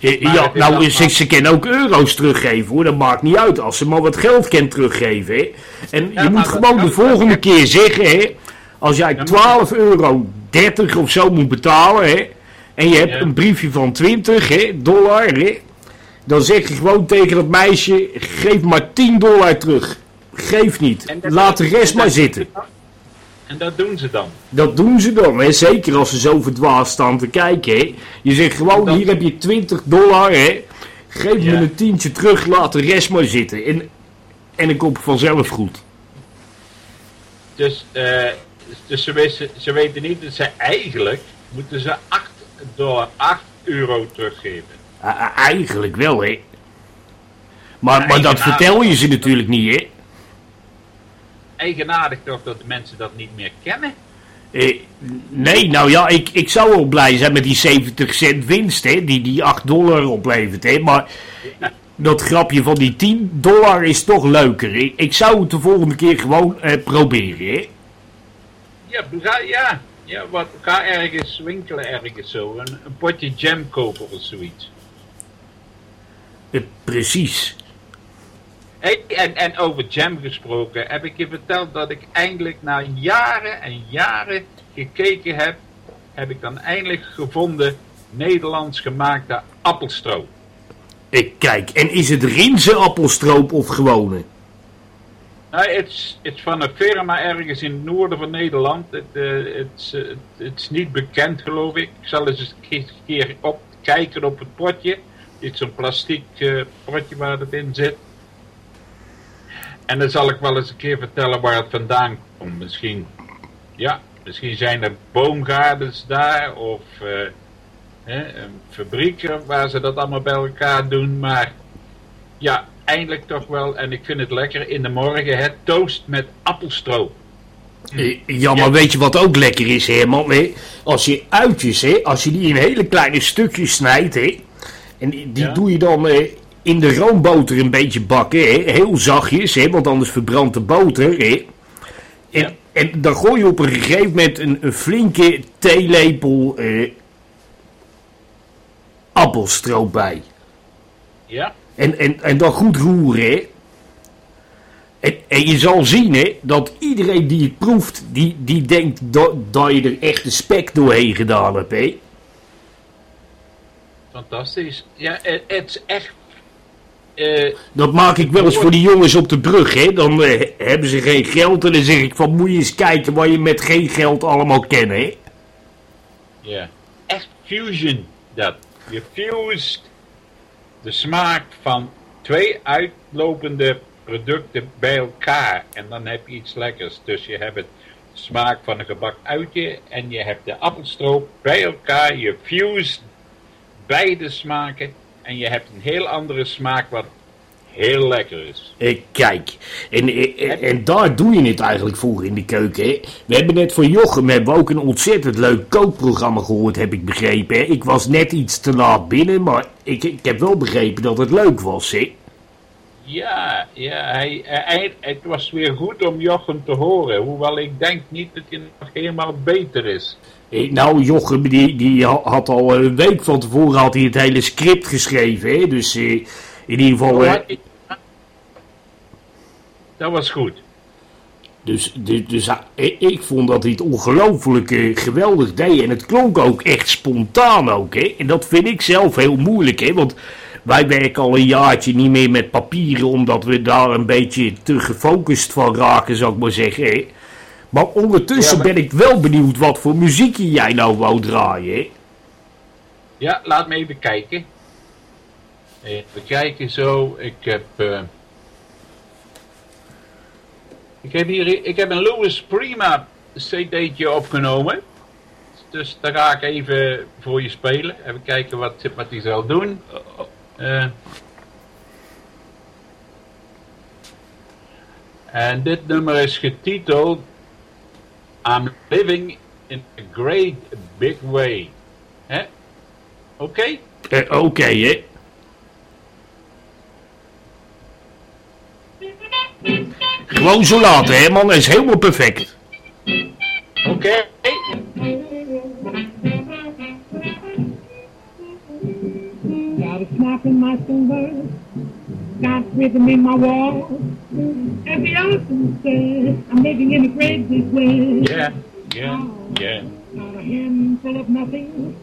Eh, Maar ja, nou, ze, ze kunnen ook euro's teruggeven, hoor. Dat maakt niet uit. Als ze maar wat geld kunnen teruggeven, hè. En Ja, je moet gewoon kan- de volgende keer zeggen, hè. Als jij maar- 12 euro 30 of zo moet betalen, hè. En je hebt Ja. een briefje van 20, hè, dollar, hè. Dan zeg je gewoon tegen dat meisje, geef maar 10 dollar terug. Geef niet. Laat de rest maar zitten. En dat doen ze dan. Dat doen ze dan, hè? zeker als ze zo verdwaasd staan te kijken. Hè? Je zegt gewoon, Dat- hier heb je 20 dollar, hè? geef Ja. me een tientje terug, laat de rest maar zitten. En, en ik kom vanzelf goed. Dus, eh, dus ze, wisten, ze weten niet dat ze eigenlijk moeten ze 8 dollar, 8 euro teruggeven. Eigenlijk wel, hè. Maar, maar dat vertel je ze natuurlijk niet, hè. Eigenaardig toch dat de mensen dat niet meer kennen? Eh, nee, nou ja, ik, ik zou wel blij zijn met die 70 cent winst, hè, die die 8 dollar oplevert, hè. Maar dat grapje van die 10 dollar is toch leuker. hè. Ik zou het de volgende keer gewoon eh, proberen, hè. Ja, ga, ja, ja wat, ga ergens winkelen, ergens zo. Een, een potje jam kopen of zoiets. Eh, precies. Hey, en, en over jam gesproken, heb ik je verteld dat ik eindelijk na jaren en jaren gekeken heb, heb ik dan eindelijk gevonden Nederlands gemaakte appelstroop. Ik kijk, en is het Rinse appelstroop of gewone? Nou, het is het is van een firma ergens in het noorden van Nederland. Het, eh, het, is, eh, het, het is niet bekend, geloof ik. Ik zal eens een keer- op kijken op het potje. Dit is zo'n plastic eh, potje waar het in zit. En dan zal ik wel eens een keer vertellen waar het vandaan komt. Misschien, ja, misschien zijn er boomgaardens daar of eh, hè, een fabrieken waar ze dat allemaal bij elkaar doen. Maar ja, eindelijk toch wel. En ik vind het lekker in de morgen. Het toast met appelstroop. Eh, ja, maar weet je wat ook lekker is, Herman? Hè? Als je uitjes, hè, als je die in hele kleine stukjes snijdt, hè, en die, die Ja. doe je dan eh, in de roomboter een beetje bakken, hè, heel zachtjes, hè, want anders verbrandt de boter. Hè. En, Ja. En dan gooi je op een gegeven moment een, een flinke theelepel eh, appelstroop bij. Ja, En, en, en dan goed roeren, hè. En, en je zal zien, hè, dat iedereen die het proeft, die, die denkt dat, dat je er echt de spek doorheen gedaan hebt, hè. fantastisch. Ja, het, het is echt... eh, Dat maak ik wel eens voor die jongens op de brug, hè. Dan eh, hebben ze geen geld en dan zeg ik van, moet je eens kijken wat je met geen geld allemaal kent, hè. Ja. Echt fusion, dat. Je fused de smaak van twee uitlopende producten bij elkaar. En dan heb je iets lekkers. Dus je hebt het smaak van een gebak uitje en je hebt de appelstroop bij elkaar. Je fused beide smaken en je hebt een heel andere smaak wat heel lekker is. Eh, kijk, en, en, en daar doe je het eigenlijk voor in de keuken. Hè? We hebben net van Jochem hebben we ook een ontzettend leuk kookprogramma gehoord, heb ik begrepen. Hè? Ik was net iets te laat binnen, maar ik, ik heb wel begrepen dat het leuk was. Hè? Ja, ja hij, hij, het was weer goed om Jochem te horen. Hoewel ik denk niet dat hij nog helemaal beter is. Eh, Nou, Jochem, die, die ha- had al een week van tevoren had hij het hele script geschreven. Hè? Dus eh, in ieder geval... eh, Dat was goed. Dus, dus, dus ik, vond dat hij het ongelooflijk geweldig deed. En het klonk ook echt spontaan ook. Hè? En dat vind ik zelf heel moeilijk. Hè? Want wij werken al een jaartje niet meer met papieren. Omdat we daar een beetje te gefocust van raken, zou ik maar zeggen. Hè? Maar ondertussen Ja, maar- ben ik wel benieuwd wat voor muziek jij nou wou draaien. Hè? Ja, laat me even kijken. Even kijken zo. Ik heb... eh, ik heb hier ik heb een Louis Prima cd'tje opgenomen. Dus daar ga ik even voor je spelen. Even kijken wat, wat hij zal doen. Eh, en dit nummer is getiteld I'm Living in a Great Big Way. Hè? Oké? Eh, Oké, hè? Gewoon zo laten, hè, man? Dat is helemaal perfect. Oké? A snap in my fingers, got rhythm in my walls. As the ocean says, I'm living in a great big way. Yeah, yeah, oh, yeah. Got a handful of nothing,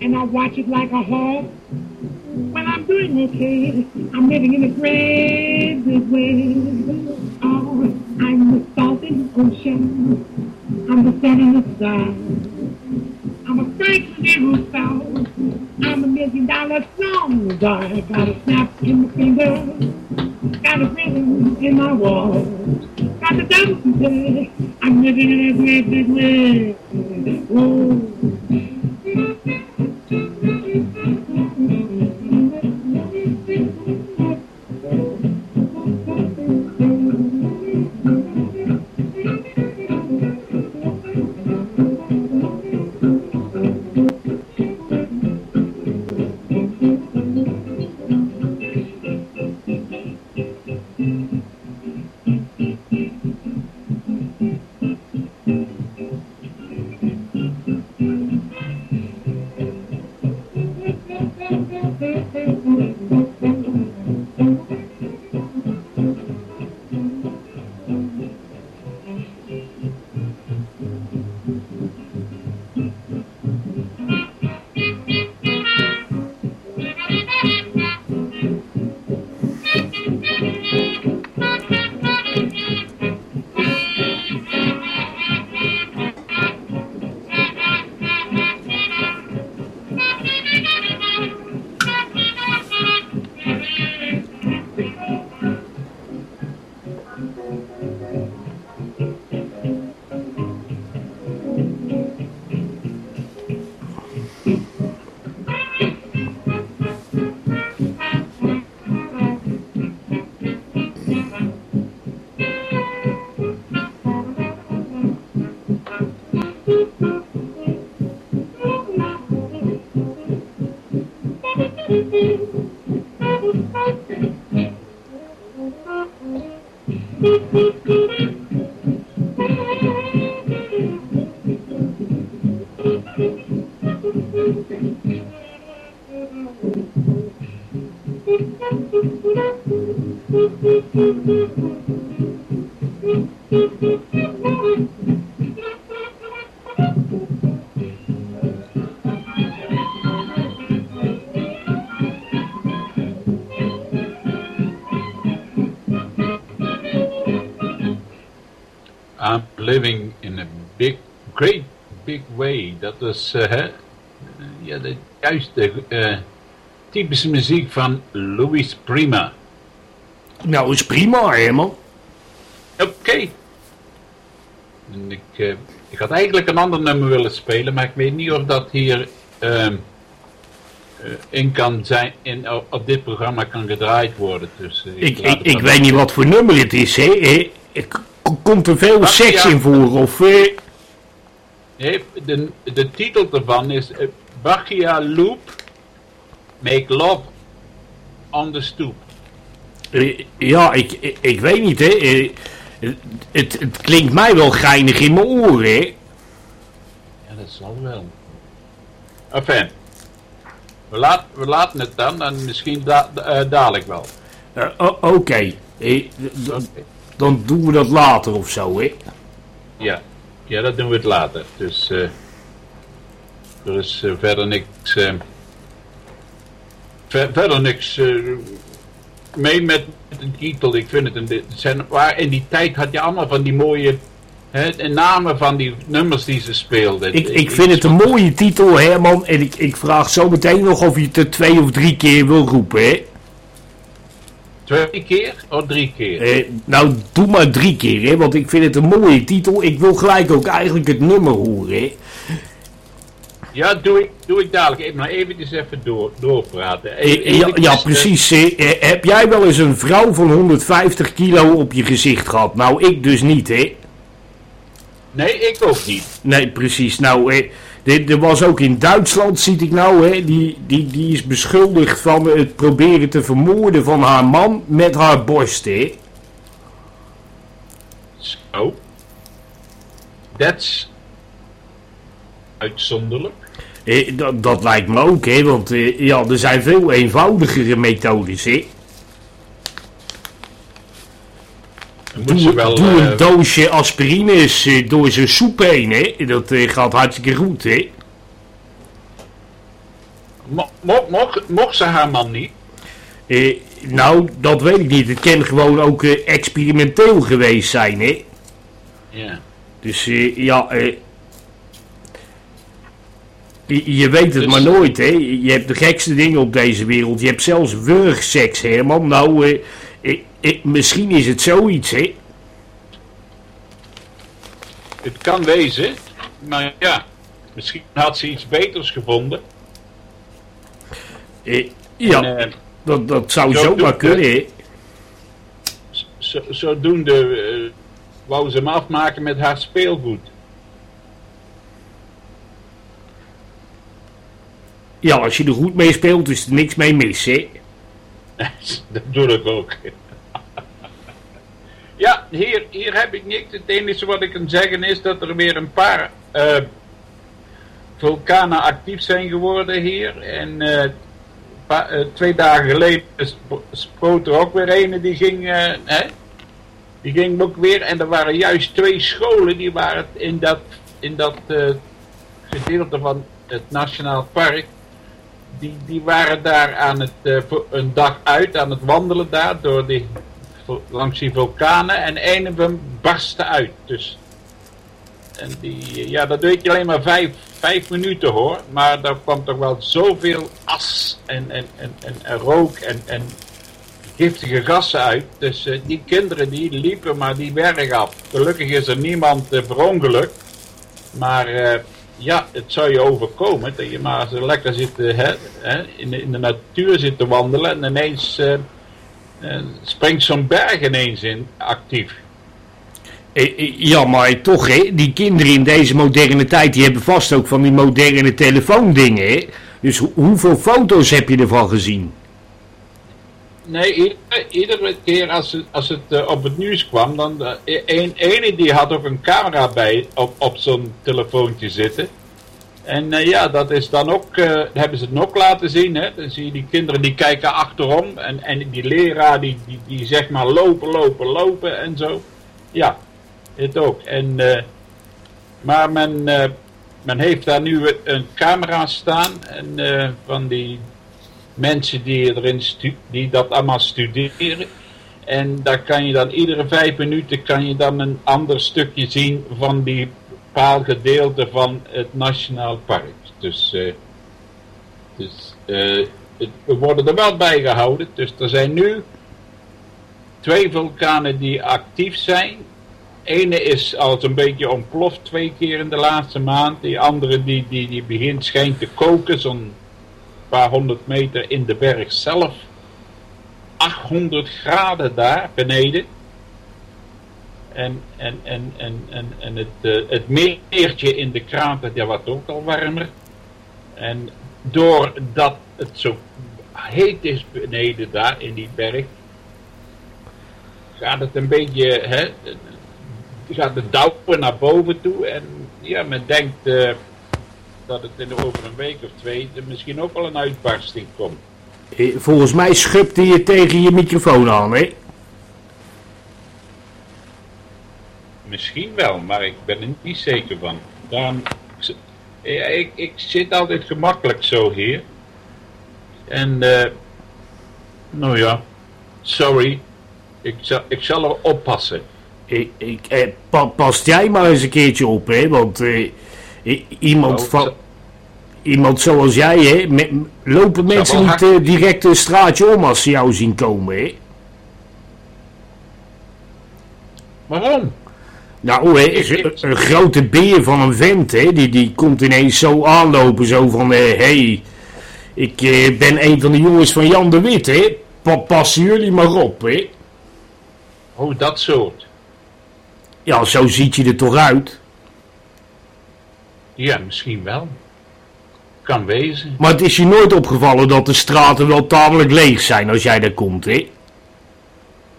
and I watch it like a hawk. Well, I'm doing okay. I'm living in a great big way. Oh, I'm the salt in the ocean. I'm the sun in the sky. I'm a Frank little sound. I'm a million dollar song guy. Got a snap in my finger. Got a rhythm in my wall. Got a dance to play. I'm living in a great big way. Whoa. Is eh, hè, ja, de juiste eh, typische muziek van Louis Prima. Nou, is prima, Herman. Oké. Ik, eh, ik had eigenlijk een ander nummer willen spelen, maar ik weet niet of dat hier ehm, eh, in kan zijn, in, op, dit programma kan gedraaid worden. Dus, eh, Ik, ik, ik weet niet wat voor nummer het is, hè. Eh, ik- Komt er veel seks in voor, of... de, de titel ervan is eh, Bachia Loop Make Love on the Stoop. eh, ja, ik, ik, ik weet niet, hè. Eh, het, het klinkt mij wel geinig in mijn oren, hè. Ja, dat zal wel. Enfin, we, laat, we laten het dan en misschien da, da- dadelijk wel. Eh, Oké. dan doen we dat later of zo, hè. Ja. Ja, dat doen we het later. Dus eh, er is eh, verder niks, eh, ver- verder niks mee met de titel. Ik vind het een, het zijn, waar in die tijd had je allemaal van die mooie hè, de namen van die nummers die ze speelden. Ik, ik vind het een mooie titel, Herman. En ik, ik vraag zo meteen nog of je het er twee of drie keer wil roepen, hè. Twee keer of drie keer? Eh, nou, doe maar drie keer, hè. Want ik vind het een mooie titel. Ik wil gelijk ook eigenlijk het nummer horen, hè. Ja, doe ik, doe ik dadelijk. Even, maar eventjes even door, doorpraten. Eh, Even- ja, ja, eh, precies. hè. Heb jij wel eens een vrouw van 150 kilo op je gezicht gehad? Nou, ik dus niet, hè. nee, ik ook niet. Nee, precies. Nou, eh, er was ook in Duitsland, zie ik nou, hè, die, die, die is beschuldigd van het proberen te vermoorden van haar man met haar borst, hè. Zo. Is uitzonderlijk. Eh, dat, dat lijkt me ook, hè, want eh, ja, er zijn veel eenvoudigere methodes, hè. Dan moet Doe, wel... doe een eh, doosje aspirines eh, door zijn soep heen, hè. Dat eh, gaat hartstikke goed, hè. mo- mo- mocht, mocht ze haar man niet? Nou, dat weet ik niet. Het kan gewoon ook experimenteel geweest zijn, hè. Ja. Dus ja, je, je weet het Dus- maar nooit, hè. Je hebt de gekste dingen op deze wereld. Je hebt zelfs wurgseks, Herman. Nou, eh, eh, eh, misschien is het zoiets, hè. Het kan wezen, maar ja, misschien had ze iets beters gevonden. Eh, ja, En, eh, dat, dat zou zo zomaar kunnen, hè. zo, zodoende eh, wou ze hem afmaken met haar speelgoed. Ja, als je er goed mee speelt, is er niks mee mis, hè. Dat doe ik ook. ja, hier, hier heb ik niks. Het enige wat ik kan zeggen is dat er weer een paar eh, vulkanen actief zijn geworden hier. En eh, eh, twee dagen geleden sp- sproot er ook weer een die ging, hè, die ging ook weer. En er waren juist twee scholen die waren in dat, in dat gedeelte van het Nationaal Park die, die waren daar aan het, eh, een dag uit aan het wandelen daar door die, langs die vulkanen en een van hem barstte uit. Dus, en die, ja, dat deed je alleen maar vijf, vijf minuten hoor, maar daar kwam toch wel zoveel as en, en, en, en, rook en, en giftige gassen uit. Dus eh, die kinderen die liepen maar die berg af. Gelukkig is er niemand eh, verongelukt, maar... ja, het zou je overkomen dat je maar zo lekker zit eh, hè, in, de, in de natuur zit te wandelen en ineens eh, eh, springt zo'n berg ineens in actief. Ja, maar toch. Die kinderen in deze moderne tijd, die hebben vast ook van die moderne telefoondingen, hè. Dus ho- hoeveel foto's heb je ervan gezien? Nee, iedere, keer als het, als het eh, op het nieuws kwam, dan eh, een, ene die had ook een camera bij op, op zo'n telefoontje zitten. En eh, ja, dat is dan ook, eh, hebben ze het ook laten zien. Hè? Dan zie je die kinderen die kijken achterom. En, en die leraar die, die, die zeg maar lopen, lopen, lopen en zo. Ja, het ook. En, maar men, men heeft daar nu een camera staan. En van die mensen die, erin die dat allemaal studeren. En daar kan je dan iedere vijf minuten kan je dan een ander stukje zien van die bepaald gedeelte van het Nationaal Park. Dus, eh, dus eh, we worden er wel bij gehouden. Dus er zijn nu twee vulkanen die actief zijn. Ene is al een beetje ontploft twee keer in de laatste maand. Die andere die, die, die begint schijnt te koken, zo'n paar honderd meter in de berg zelf. 800 graden daar beneden. En, en, en, en, en, en het, eh, het meertje in de krater, dat wordt ook al warmer. En doordat het zo heet is beneden daar in die berg, gaat het een beetje, hè, gaat de naar boven toe. En ja, men denkt eh, dat het in over een week of twee misschien ook wel een uitbarsting komt. Eh, Volgens mij schubte je tegen je microfoon aan, hè? Misschien wel, maar ik ben er niet zeker van. Daarom, ja, ik, ik zit altijd gemakkelijk zo hier. En, eh, nou ja, sorry. Ik zal, ik zal er oppassen. Ik, ik, eh, pa, past jij maar eens een keertje op, hè? Want eh, i- iemand, Oh, van, iemand zoals jij, hè? me- lopen mensen niet hard- eh, direct een straatje om als ze jou zien komen, hè? Waarom? Nou, hè, een, een grote beer van een vent, hè? Die, die komt ineens zo aanlopen, zo van, hé, hey, ik eh, ben een van de jongens van Jan de Wit, hè? Pa, passen jullie maar op, hè? Oh, dat soort. Ja, zo ziet je er toch uit. Ja, misschien wel. Kan wezen. Maar het is je nooit opgevallen dat de straten wel tamelijk leeg zijn als jij daar komt, hè?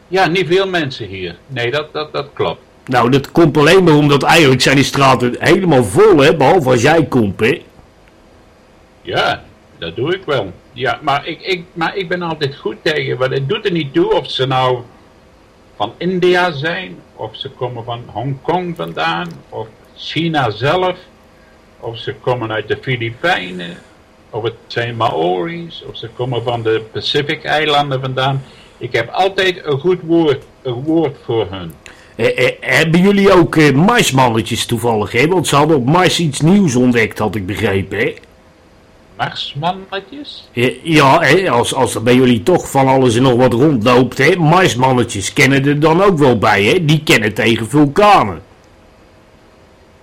Ja, niet veel mensen hier. Nee, dat, dat, dat klopt. Nou, dat komt alleen maar omdat eigenlijk zijn die straten helemaal vol, hè? Behalve als jij komt, hè? Ja, dat doe ik wel. Ja, maar ik, ik, maar ik ben altijd goed tegen, want het doet er niet toe of ze nou van India zijn, of ze komen van Hongkong vandaan, of China zelf, of ze komen uit de Filipijnen, of het zijn Maori's, of ze komen van de Pacific-eilanden vandaan. Ik heb altijd een goed woord, een woord voor hun. Eh, eh, hebben jullie ook eh, marsmannetjes toevallig, hè? Want ze hadden op Mars iets nieuws ontdekt, had ik begrepen, hè? Marsmannetjes? Eh, ja, hè? Als, als er bij jullie toch van alles en nog wat rondloopt, hè? Marsmannetjes kennen er dan ook wel bij, hè? Die kennen tegen vulkanen.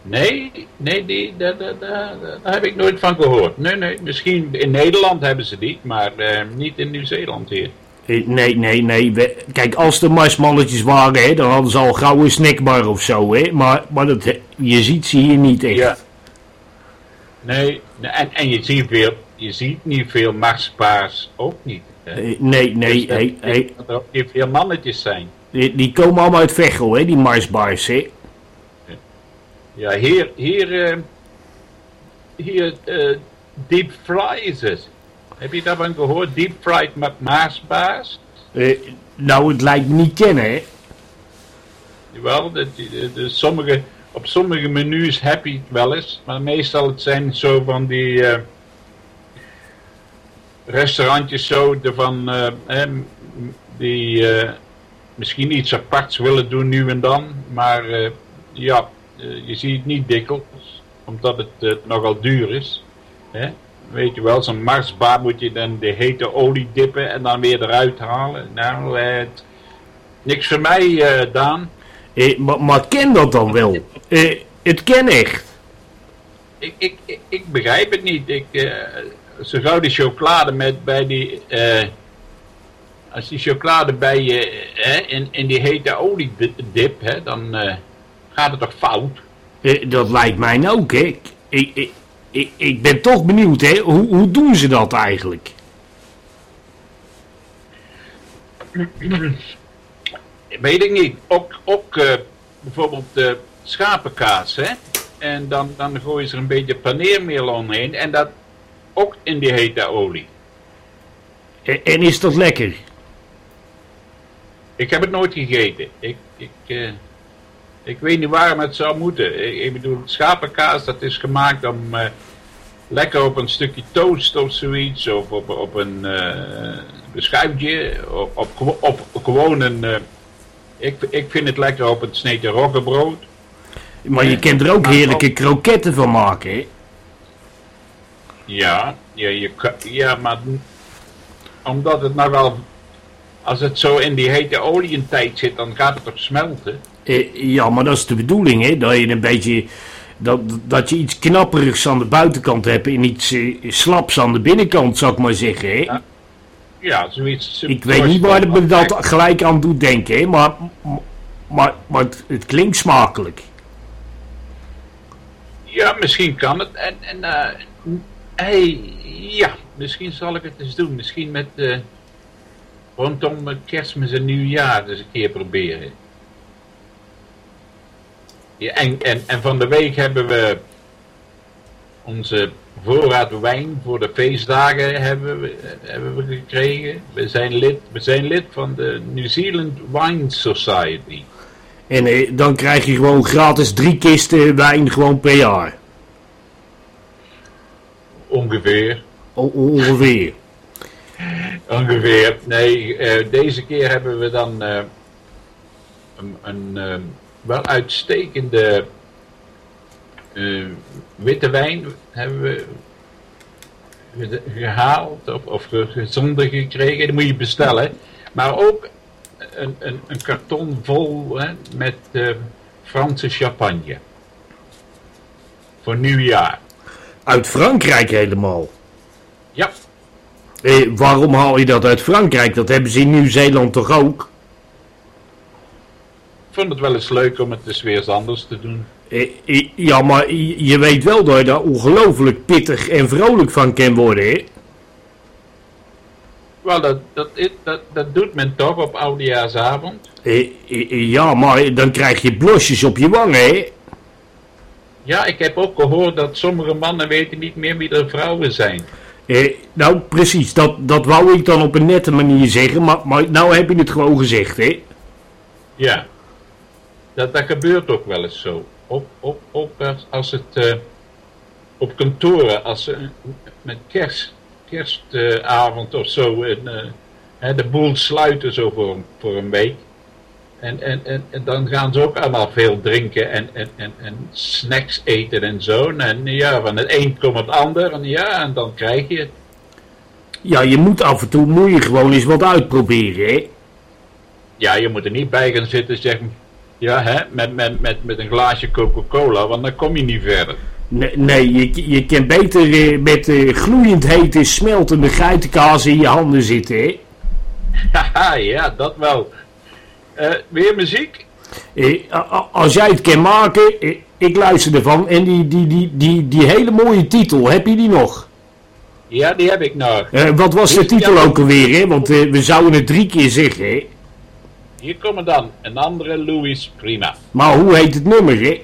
Nee, nee, die, daar, daar, daar, daar heb ik nooit van gehoord. Nee, nee, misschien in Nederland hebben ze die, maar eh, niet in Nieuw-Zeeland hier. Eh, nee, nee, nee. kijk, als er marsmannetjes waren, hè, dan hadden ze al gauw een snackbar of zo, hè? Maar, maar dat, je ziet ze hier niet echt. Ja. Nee, en, en je, ziet veel, je ziet niet veel marspaars ook niet. hè. Eh, nee, nee, Dus dat hey, dat er ook niet veel mannetjes zijn. die, die komen allemaal uit Veghel, hè? Die marsbars, hè? Ja, hier, hier, eh, hier, eh, deep fry is het. Heb je daarvan gehoord? Deep fried ma- marsbaars? Eh, nou, het lijkt me niet kennen, hè? Jawel, de, de, de, sommige, op sommige menus heb je het wel eens, maar meestal het zijn zo van die eh, restaurantjes zo, de van, eh, die misschien iets aparts willen doen nu en dan, maar ja, je ziet het niet dikwijls, omdat het eh, nogal duur is. Hè? Weet je wel, zo'n marsbar moet je dan de hete olie dippen en dan weer eruit halen. Nou, eh, het- niks voor mij, eh, Daan. Eh, maar, maar ken dat dan wel? Eh, het ken echt. Ik, ik, ik, begrijp het niet. Ik, eh, zo gauw die chocolade met bij die. eh, als die chocolade bij je eh, in, in die hete olie di- dip, hè, dan eh, gaat het toch fout? Eh, dat lijkt mij ook, hè? Ik, ik, ik, ik, ben toch benieuwd, hè? Hoe, hoe doen ze dat eigenlijk? Weet ik niet. Ook, ook eh, bijvoorbeeld de schapenkaas, hè? En dan, dan gooien ze er een beetje paneermeel omheen. En dat ook in die hete olie. En, en is dat lekker? Ik heb het nooit gegeten. Ik, ik, eh, ik weet niet waarom het zou moeten. Ik, ik bedoel, schapenkaas dat is gemaakt om eh, lekker op een stukje toast of zoiets. Of op, op een eh beschuitje. Op, op, op gewoon een... eh, ik, ik vind het lekker op een sneetje roggebrood. Maar je kunt er ook heerlijke kroketten van maken, hè? Ja, ja, je, kan- ja maar omdat het nou wel... Als het zo in die hete olie een tijd zit, dan gaat het toch smelten? Eh, ja, maar dat is de bedoeling, hè? Dat je een beetje. Dat, dat je iets knapperigs aan de buitenkant hebt en iets eh, slaps aan de binnenkant, zou ik maar zeggen, hè? Ja, Ja, zoiets. Ik weet niet waar me dat gelijk aan doet denken, hè? Maar, maar, maar het, het klinkt smakelijk. Ja, misschien kan het. En, en eh, hey, ja, misschien zal ik het eens doen. Misschien met rondom kerstmis en nieuwjaar eens een keer proberen. Ja, en, en, en van de week hebben we onze voorraad wijn voor de feestdagen hebben we, hebben we gekregen. We zijn, lid, we zijn lid van de New Zealand Wine Society. En eh, dan krijg je gewoon gratis drie kisten wijn gewoon per jaar. Ongeveer. O- ongeveer. Ongeveer. Nee, eh, deze keer hebben we dan eh, een, een wel uitstekende eh, witte wijn hebben we ge- gehaald of, of gekregen. Die moet je bestellen. Maar ook een, een, een karton vol hè, met eh, Franse champagne. Voor nieuwjaar. Uit Frankrijk helemaal. Ja. Eh, waarom haal je dat uit Frankrijk? Dat hebben ze in Nieuw-Zeeland toch ook? Ik vond het wel eens leuk om het eens weer eens anders te doen. Eh, eh, ja, maar je weet wel dat je daar ongelooflijk pittig en vrolijk van kan worden, hè? Wel, dat, dat, dat, dat doet men toch op oudejaarsavond. Eh, ja, maar dan krijg je blosjes op je wangen, hè? Ja, ik heb ook gehoord dat sommige mannen weten niet meer wie de vrouwen zijn. Eh, nou, precies, dat, dat wou ik dan op een nette manier zeggen, maar, maar nou heb je het gewoon gezegd, hè? Ja. Dat, dat gebeurt ook wel eens zo. Ook, ook, ook als, als het eh, op kantoren, als ze met kerst, kerstavond of zo eh, de boel sluiten zo voor, een- voor een week. En, en, en, en dan gaan ze ook allemaal veel drinken en, en, en, en snacks eten en zo. En ja, van het een komt het ander en ja, en dan krijg je het. Ja, je moet af en toe moet je gewoon eens wat uitproberen, hè? Ja, je moet er niet bij gaan zitten en zeggen, ja hè, met, met, met, met een glaasje Coca-Cola, want dan kom je niet verder. Nee, nee je, je kan beter eh, met eh, gloeiend hete smeltende geitenkaas in je handen zitten, hè? Haha, ja, dat wel. Eh, weer muziek? Als jij het kan maken, ik luister ervan. En die, die, die, die, die hele mooie titel, heb je die nog? Ja, die heb ik nog. Wat was de titel ook alweer, hè? Want we zouden het drie keer zeggen, hè? Hier komen dan een andere Louis Prima. Maar hoe heet het nummer, hè?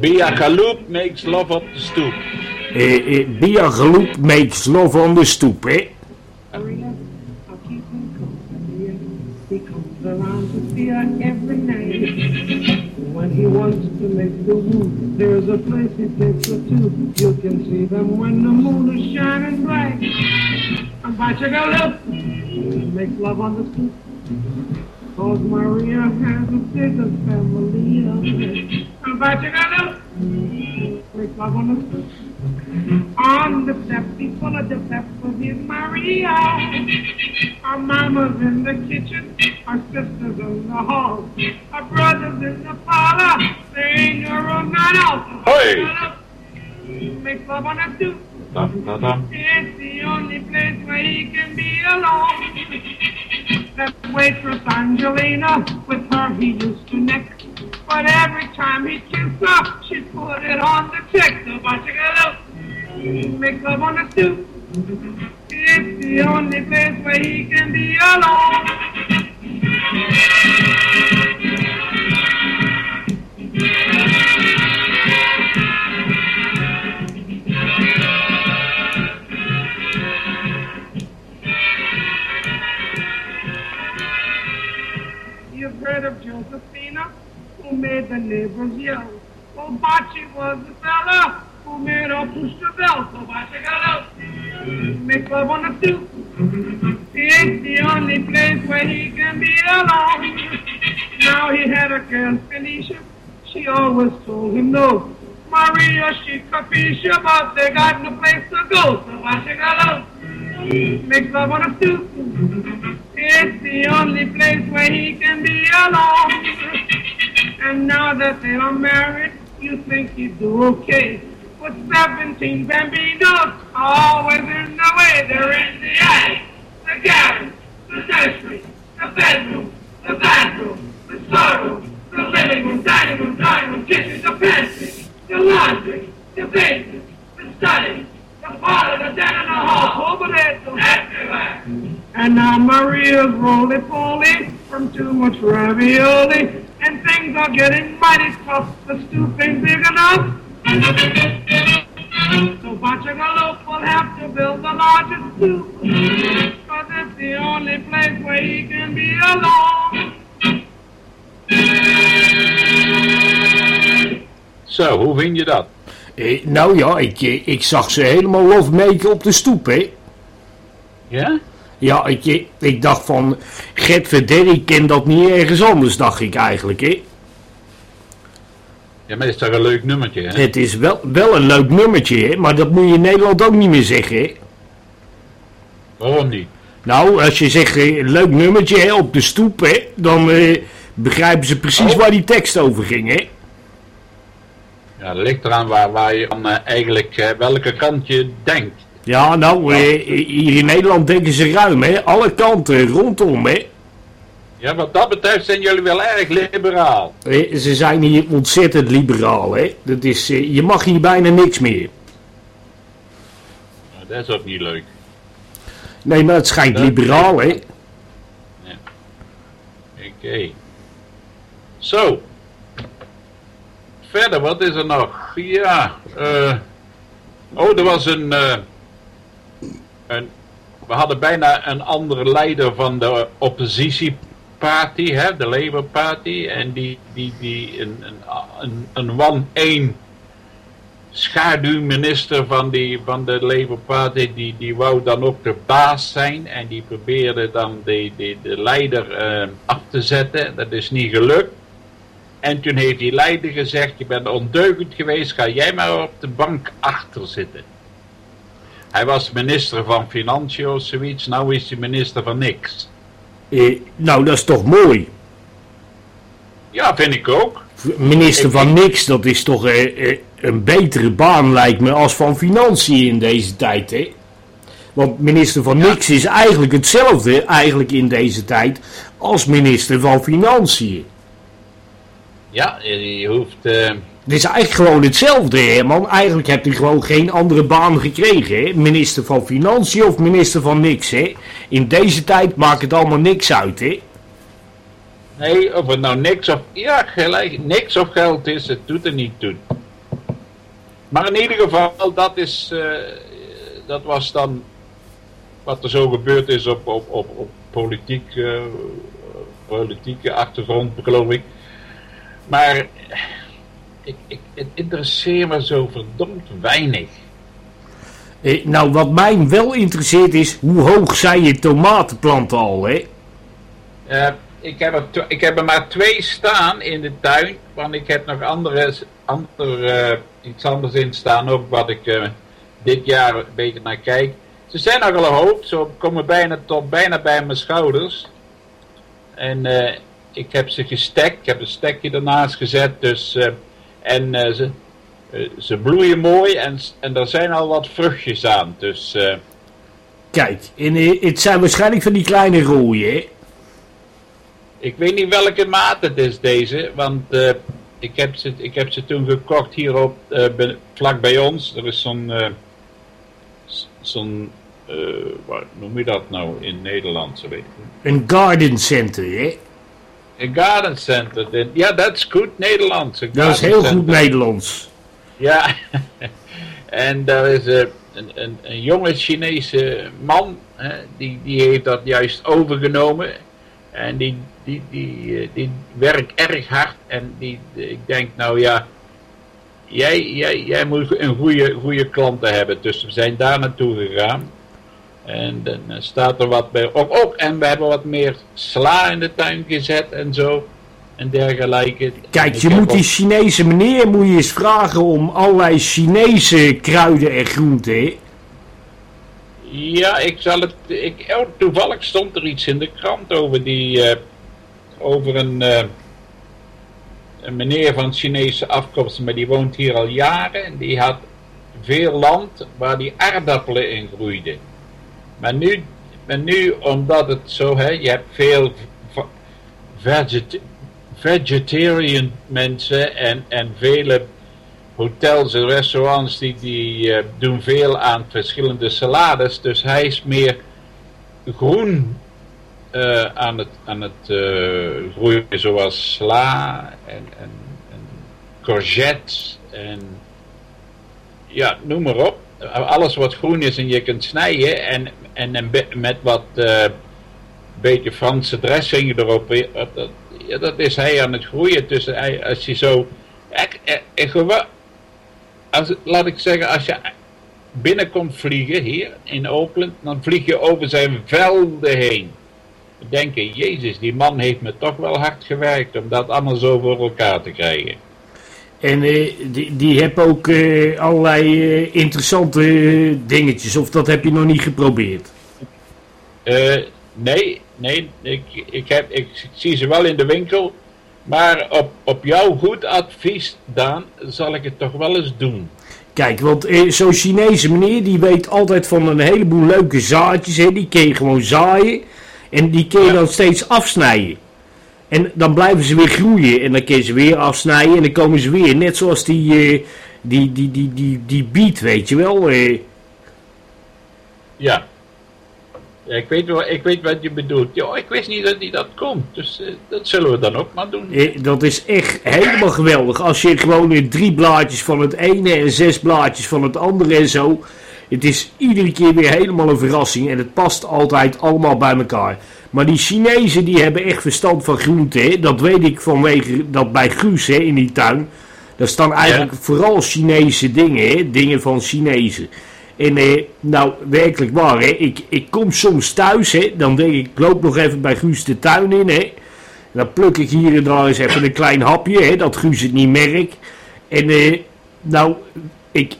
Bia Galoop makes love op de stoep. Eh, eh, Bia Geloep makes love on the stoep, hè? Every night. When he wants to make the move, there's a place he takes her to. You can see them when the moon is shining bright. Out up, make love on the stoop. Cause Maria has a bigger family. And by up, make on the stoop. On the step, he's full of the pepper, he's Maria. Our mama's in the kitchen, our sisters in the hall, our brothers in the parlor, there ain't no room not out. Hey! Make love on a stoop. Dam, da, dam. It's the only place where he can be alone. That waitress Angelina, with her he used to neck. But every time he kissed her, she put it on the check. So I check it out. Make love on the stoop. It's the only place where he can be alone. heard of Joseph made the neighbors yell. Well, Bocce was the fella who made her push the bell. So Bocce got out. Make love on the stoop. It's the only place where he can be alone. Now he had a girl, Felicia. She always told him no. Maria, she capisce, but they got no place to go. So Bocce got out. Make love on a stoop. It's the only place where he can be alone. And now that they are married, you think he'd do okay. But 17 bambinos always in the way. They're in the attic, the garret, the nursery, the bedroom, the bathroom, the storeroom, the living room, dining room, dining room, kitchen, the pantry, the laundry, the basement, the study, and now Maria's roly-poly from too much ravioli. And things are getting mighty tough. The stoop ain't big enough. So Bachagalope will have to build the largest stoop. Cause it's the only place where he can be alone. Zo, hoe vind je dat? Eh, nou ja, ik, eh, ik zag ze helemaal lofmeken op de stoep, hè. Ja? Ja, ik, eh, ik dacht van, Gert Verder, ik ken dat niet ergens anders, dacht ik eigenlijk, hè. Ja, maar dat is toch een leuk nummertje, hè? Het is wel, wel een leuk nummertje, hè, maar dat moet je in Nederland ook niet meer zeggen, hè. Waarom niet? Nou, als je zegt eh, een leuk nummertje hè, op de stoep, hè, dan eh, begrijpen ze precies Oh. waar die tekst over ging, hè. Ja, dat ligt eraan waar, waar je dan eh, eigenlijk eh, welke kant je denkt. Ja, nou, eh, hier in Nederland denken ze ruim, hè. Alle kanten, rondom, hè. Ja, wat dat betreft zijn jullie wel erg liberaal. Ze zijn hier ontzettend liberaal, hè. Dat is, je mag hier bijna niks meer. Nou, dat is ook niet leuk. Nee, maar het schijnt Dat- liberaal, hè. Oké. Zo. Verder, wat is er nog? Ja, eh. oh, er was een, eh, een... We hadden bijna een andere leider van de oppositieparty, hè, de Labour Party. En die, die, die een, een, een, one-één schaduwminister van, die, van de Labour Party, die, die wou dan ook de baas zijn. En die probeerde dan de, de, de leider eh, af te zetten. Dat is niet gelukt. En toen heeft die leider gezegd, je bent ondeugend geweest, ga jij maar op de bank achter zitten. Hij was minister van Financiën of zoiets, nou is hij minister van niks. Eh, nou, dat is toch mooi. Ja, vind ik ook. Minister Ik- van niks, dat is toch eh, eh, een betere baan, lijkt me, als van financiën in deze tijd, hè. Want minister van niks is eigenlijk hetzelfde, eigenlijk in deze tijd, als minister van financiën. Ja, je hoeft... eh, Het is eigenlijk gewoon hetzelfde, hè, man. Eigenlijk heb je gewoon geen andere baan gekregen, hè. Minister van Financiën of minister van niks, hè. In deze tijd maakt het allemaal niks uit, hè. Nee, of het nou niks of... Ja, gelijk, niks of geld is, het doet er niet toe. Maar in ieder geval, dat is... eh, dat was dan... Wat er zo gebeurd is op, op, op, op politiek, eh, politieke achtergrond, geloof ik. Maar... Ik, ik, het interesseert me zo verdomd weinig. Eh, nou, wat mij wel interesseert is, hoe hoog zijn je tomatenplanten al, hè? Eh, ik, heb er ik heb er maar twee staan in de tuin, want ik heb nog andere, ander, eh, iets anders in staan, ook wat ik eh, dit jaar een beetje naar kijk. Ze zijn nogal hoop, ze komen bijna tot bijna bij mijn schouders. En eh, ik heb ze gestekt, ik heb een stekje ernaast gezet, dus, eh, en eh, ze, eh, ze bloeien mooi en, en er zijn al wat vruchtjes aan, dus... Kijk, en, eh, het zijn waarschijnlijk van die kleine rooien, hè? Ik weet niet welke maat het is deze, want ik, heb ze, ik heb ze toen gekocht hier op, vlak bij ons. Er is zo'n, zo'n, wat noem je dat nou in Nederland? Zo weet ik. Een garden center, hè? Een garden center. Ja, dat is goed Nederlands. Dat is heel goed. Nederlands. Ja, en daar is eh, een, een, een jonge Chinese man, hè, die, die heeft dat juist overgenomen. En die, die, die, eh, die werkt erg hard. En die, ik denk, nou ja, jij, jij, jij moet een goede, goede klanten hebben. Dus we zijn daar naartoe gegaan. En dan eh, staat er wat bij. Ook, ook, en we hebben wat meer sla in de tuin gezet en zo. En dergelijke. Kijk, je moet die Chinese meneer moet je eens vragen om allerlei Chinese kruiden en groenten. Ja, ik zal het. Ik, oh, toevallig stond er iets in de krant over die. eh, over een. eh, een meneer van Chinese afkomst, maar die woont hier al jaren. En die had veel land waar die aardappelen in groeiden. Maar nu, maar nu omdat het zo, hè, je hebt veel veget- vegetarian mensen en, en vele hotels en restaurants die, die eh, doen veel aan verschillende salades. Dus hij is meer groen eh, aan het, aan het eh, groeien, zoals sla en, en, en en ja, noem maar op. Alles wat groen is en je kunt snijden en, en met wat eh beetje Franse dressing erop. eh, Dat, ja, dat is hij aan het groeien. Dus als je zo. Als, laat ik zeggen, als je binnenkomt vliegen hier in Oakland, dan vlieg je over zijn velden heen. Dan denk je, Jezus, die man heeft me toch wel hard gewerkt om dat allemaal zo voor elkaar te krijgen. En eh, die, die heb ook eh, allerlei eh, interessante dingetjes. Of dat heb je nog niet geprobeerd? Nee, nee, ik, ik, heb, ik zie ze wel in de winkel. Maar op, op jouw goed advies, Daan, zal ik het toch wel eens doen. Kijk, want zo'n Chinese meneer die weet altijd van een heleboel leuke zaadjes. Hè, die kun je gewoon zaaien. En die kun je Ja. dan steeds afsnijden. En dan blijven ze weer groeien. En dan kun je ze weer afsnijden. En dan komen ze weer. Net zoals die, eh, die, die, die, die, die beet, weet je wel. eh. Ja. Ja, Ik weet, wel, ik weet wat je bedoelt. Ja, ik wist niet dat die dat komt. Dus eh, dat zullen we dan ook maar doen. Dat is echt helemaal geweldig. Als je gewoon drie blaadjes van het ene en zes blaadjes van het andere en zo. Het is iedere keer weer helemaal een verrassing. En het past altijd allemaal bij elkaar. Maar die Chinezen die hebben echt verstand van groenten. Dat weet ik vanwege dat bij Guus hè, in die tuin. Daar staan eigenlijk vooral Chinese dingen. Hè, dingen van Chinezen. En eh, nou, werkelijk waar, hè. Ik, ik kom soms thuis, hè. Dan denk ik, ik loop nog even bij Guus de tuin in, hè. Dan pluk ik hier en daar eens even een klein hapje, hè, dat Guus het niet merkt. En eh, nou, ik,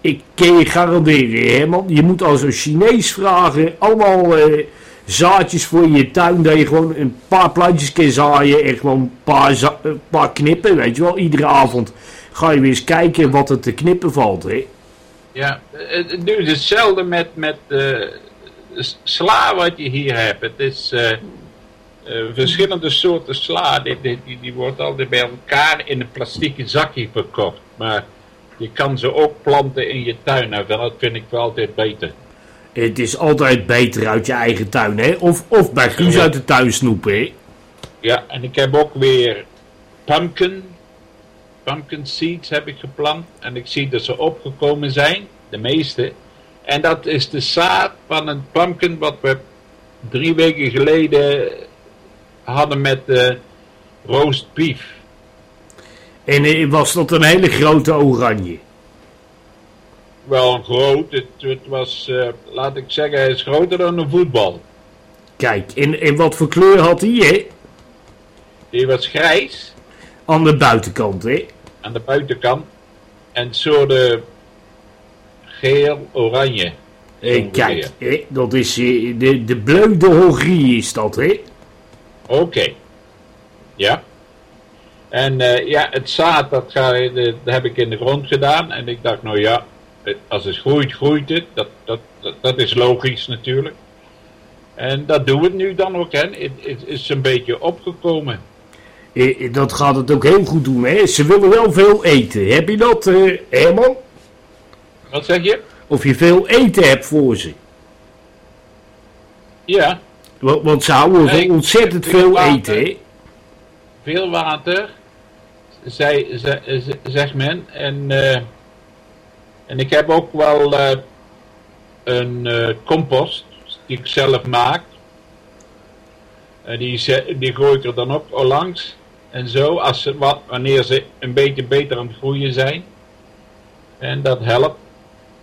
ik kan je garanderen, hè, man. Je moet als een Chinees vragen, allemaal eh, zaadjes voor je tuin, dat je gewoon een paar plantjes kan zaaien en gewoon een paar, een paar knippen, weet je wel. Iedere avond ga je weer eens kijken wat er te knippen valt, hè. Ja, nu is hetzelfde met, met eh, sla wat je hier hebt. Het is eh, eh, verschillende soorten sla. Die, die, die, die wordt altijd bij elkaar in een plastieke zakje verkocht. Maar je kan ze ook planten in je tuin. Nou, dat vind ik wel altijd beter. Het is altijd beter uit je eigen tuin, hè? Of, of bij Guus Ja. uit de tuin snoepen, hè? Ja, en ik heb ook weer pumpkin. Pumpkin seeds heb ik geplant. En ik zie dat ze opgekomen zijn. De meeste. En dat is de zaad van een pumpkin wat we drie weken geleden hadden met de roast beef. En eh, was dat een hele grote oranje? Wel groot. Het, het was, eh, laat ik zeggen, hij is groter dan een voetbal. Kijk, en, en wat voor kleur had hij, hè? Die was grijs Aan de buitenkant, hè? aan de buitenkant. En de geel-oranje. Eh, kijk? Dat is eh, de, de Bleu de Hongrie is dat, hè? Oké. Ja. En eh, ja, het zaad, dat, ga, dat heb ik in de grond gedaan. En ik dacht, nou ja, het- als het groeit, groeit het. Dat, dat, dat, dat is logisch natuurlijk. En dat doen we nu dan ook, hè. Het, het is een beetje opgekomen. Eh, dat gaat het ook heel goed doen, hè? Ze willen wel veel eten. Heb je dat, eh, Herman? Wat zeg je? Of je veel eten hebt voor ze. Ja, Want, want ze houden Nee, ontzettend veel veel water. eten, hè? veel water, zei, ze- ze- zegt men. En, eh, en ik heb ook wel eh, een eh, compost die ik zelf maak. En die, die gooi ik er dan ook langs. En zo, als ze, wat, wanneer ze een beetje beter aan het groeien zijn. En dat helpt.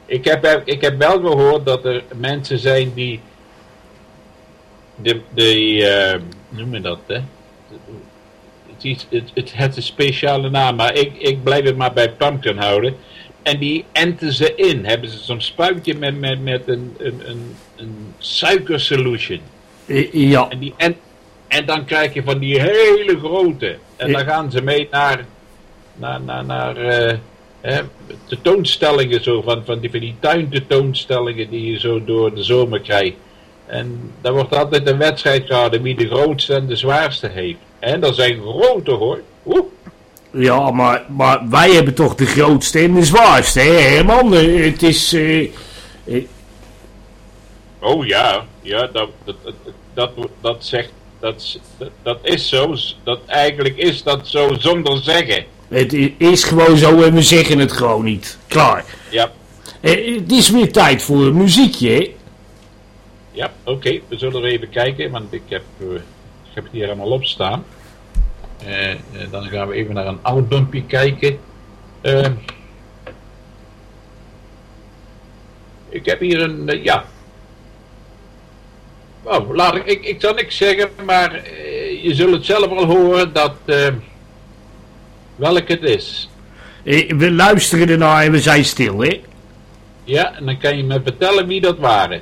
Ik heb, ik heb wel gehoord dat er mensen zijn die de, de eh, noem je dat, hè? Het, is, het, het heeft een speciale naam, maar ik, ik blijf het maar bij pumpkin houden. En die enten ze in. Hebben ze zo'n spuitje met, met, met een, een, een, een suikersolution. Ja, En, die en, en dan krijg je van die hele grote. En dan gaan ze mee naar, naar, naar, naar eh, hè, tentoonstellingen zo, van, van, die, van die tuintentoonstellingen die je zo door de zomer krijgt. En daar wordt altijd een wedstrijd gehouden wie de grootste en de zwaarste heeft. En dat zijn grote hoor. Oeh. Ja maar, maar wij hebben toch de grootste en de zwaarste, hè Herman? Eh, Het is... eh, eh, Oh ja, ja, dat, dat, dat, dat, zegt, dat, dat is zo. Dat eigenlijk is dat zo zonder zeggen. het is gewoon zo en we zeggen het gewoon niet. Klaar. Ja, Het is weer tijd voor een muziekje, hè? Ja, oké, we zullen even kijken, want ik heb, ik heb het hier allemaal op staan. Eh, eh, dan gaan we even naar een albumpje kijken. Eh, ik heb hier een, eh, ja. Oh, laat ik, ik, ik zal niks zeggen, maar je zult het zelf wel horen dat, eh, welk het is. We luisteren ernaar en we zijn stil, hè? Ja, en dan kan je me vertellen wie dat waren.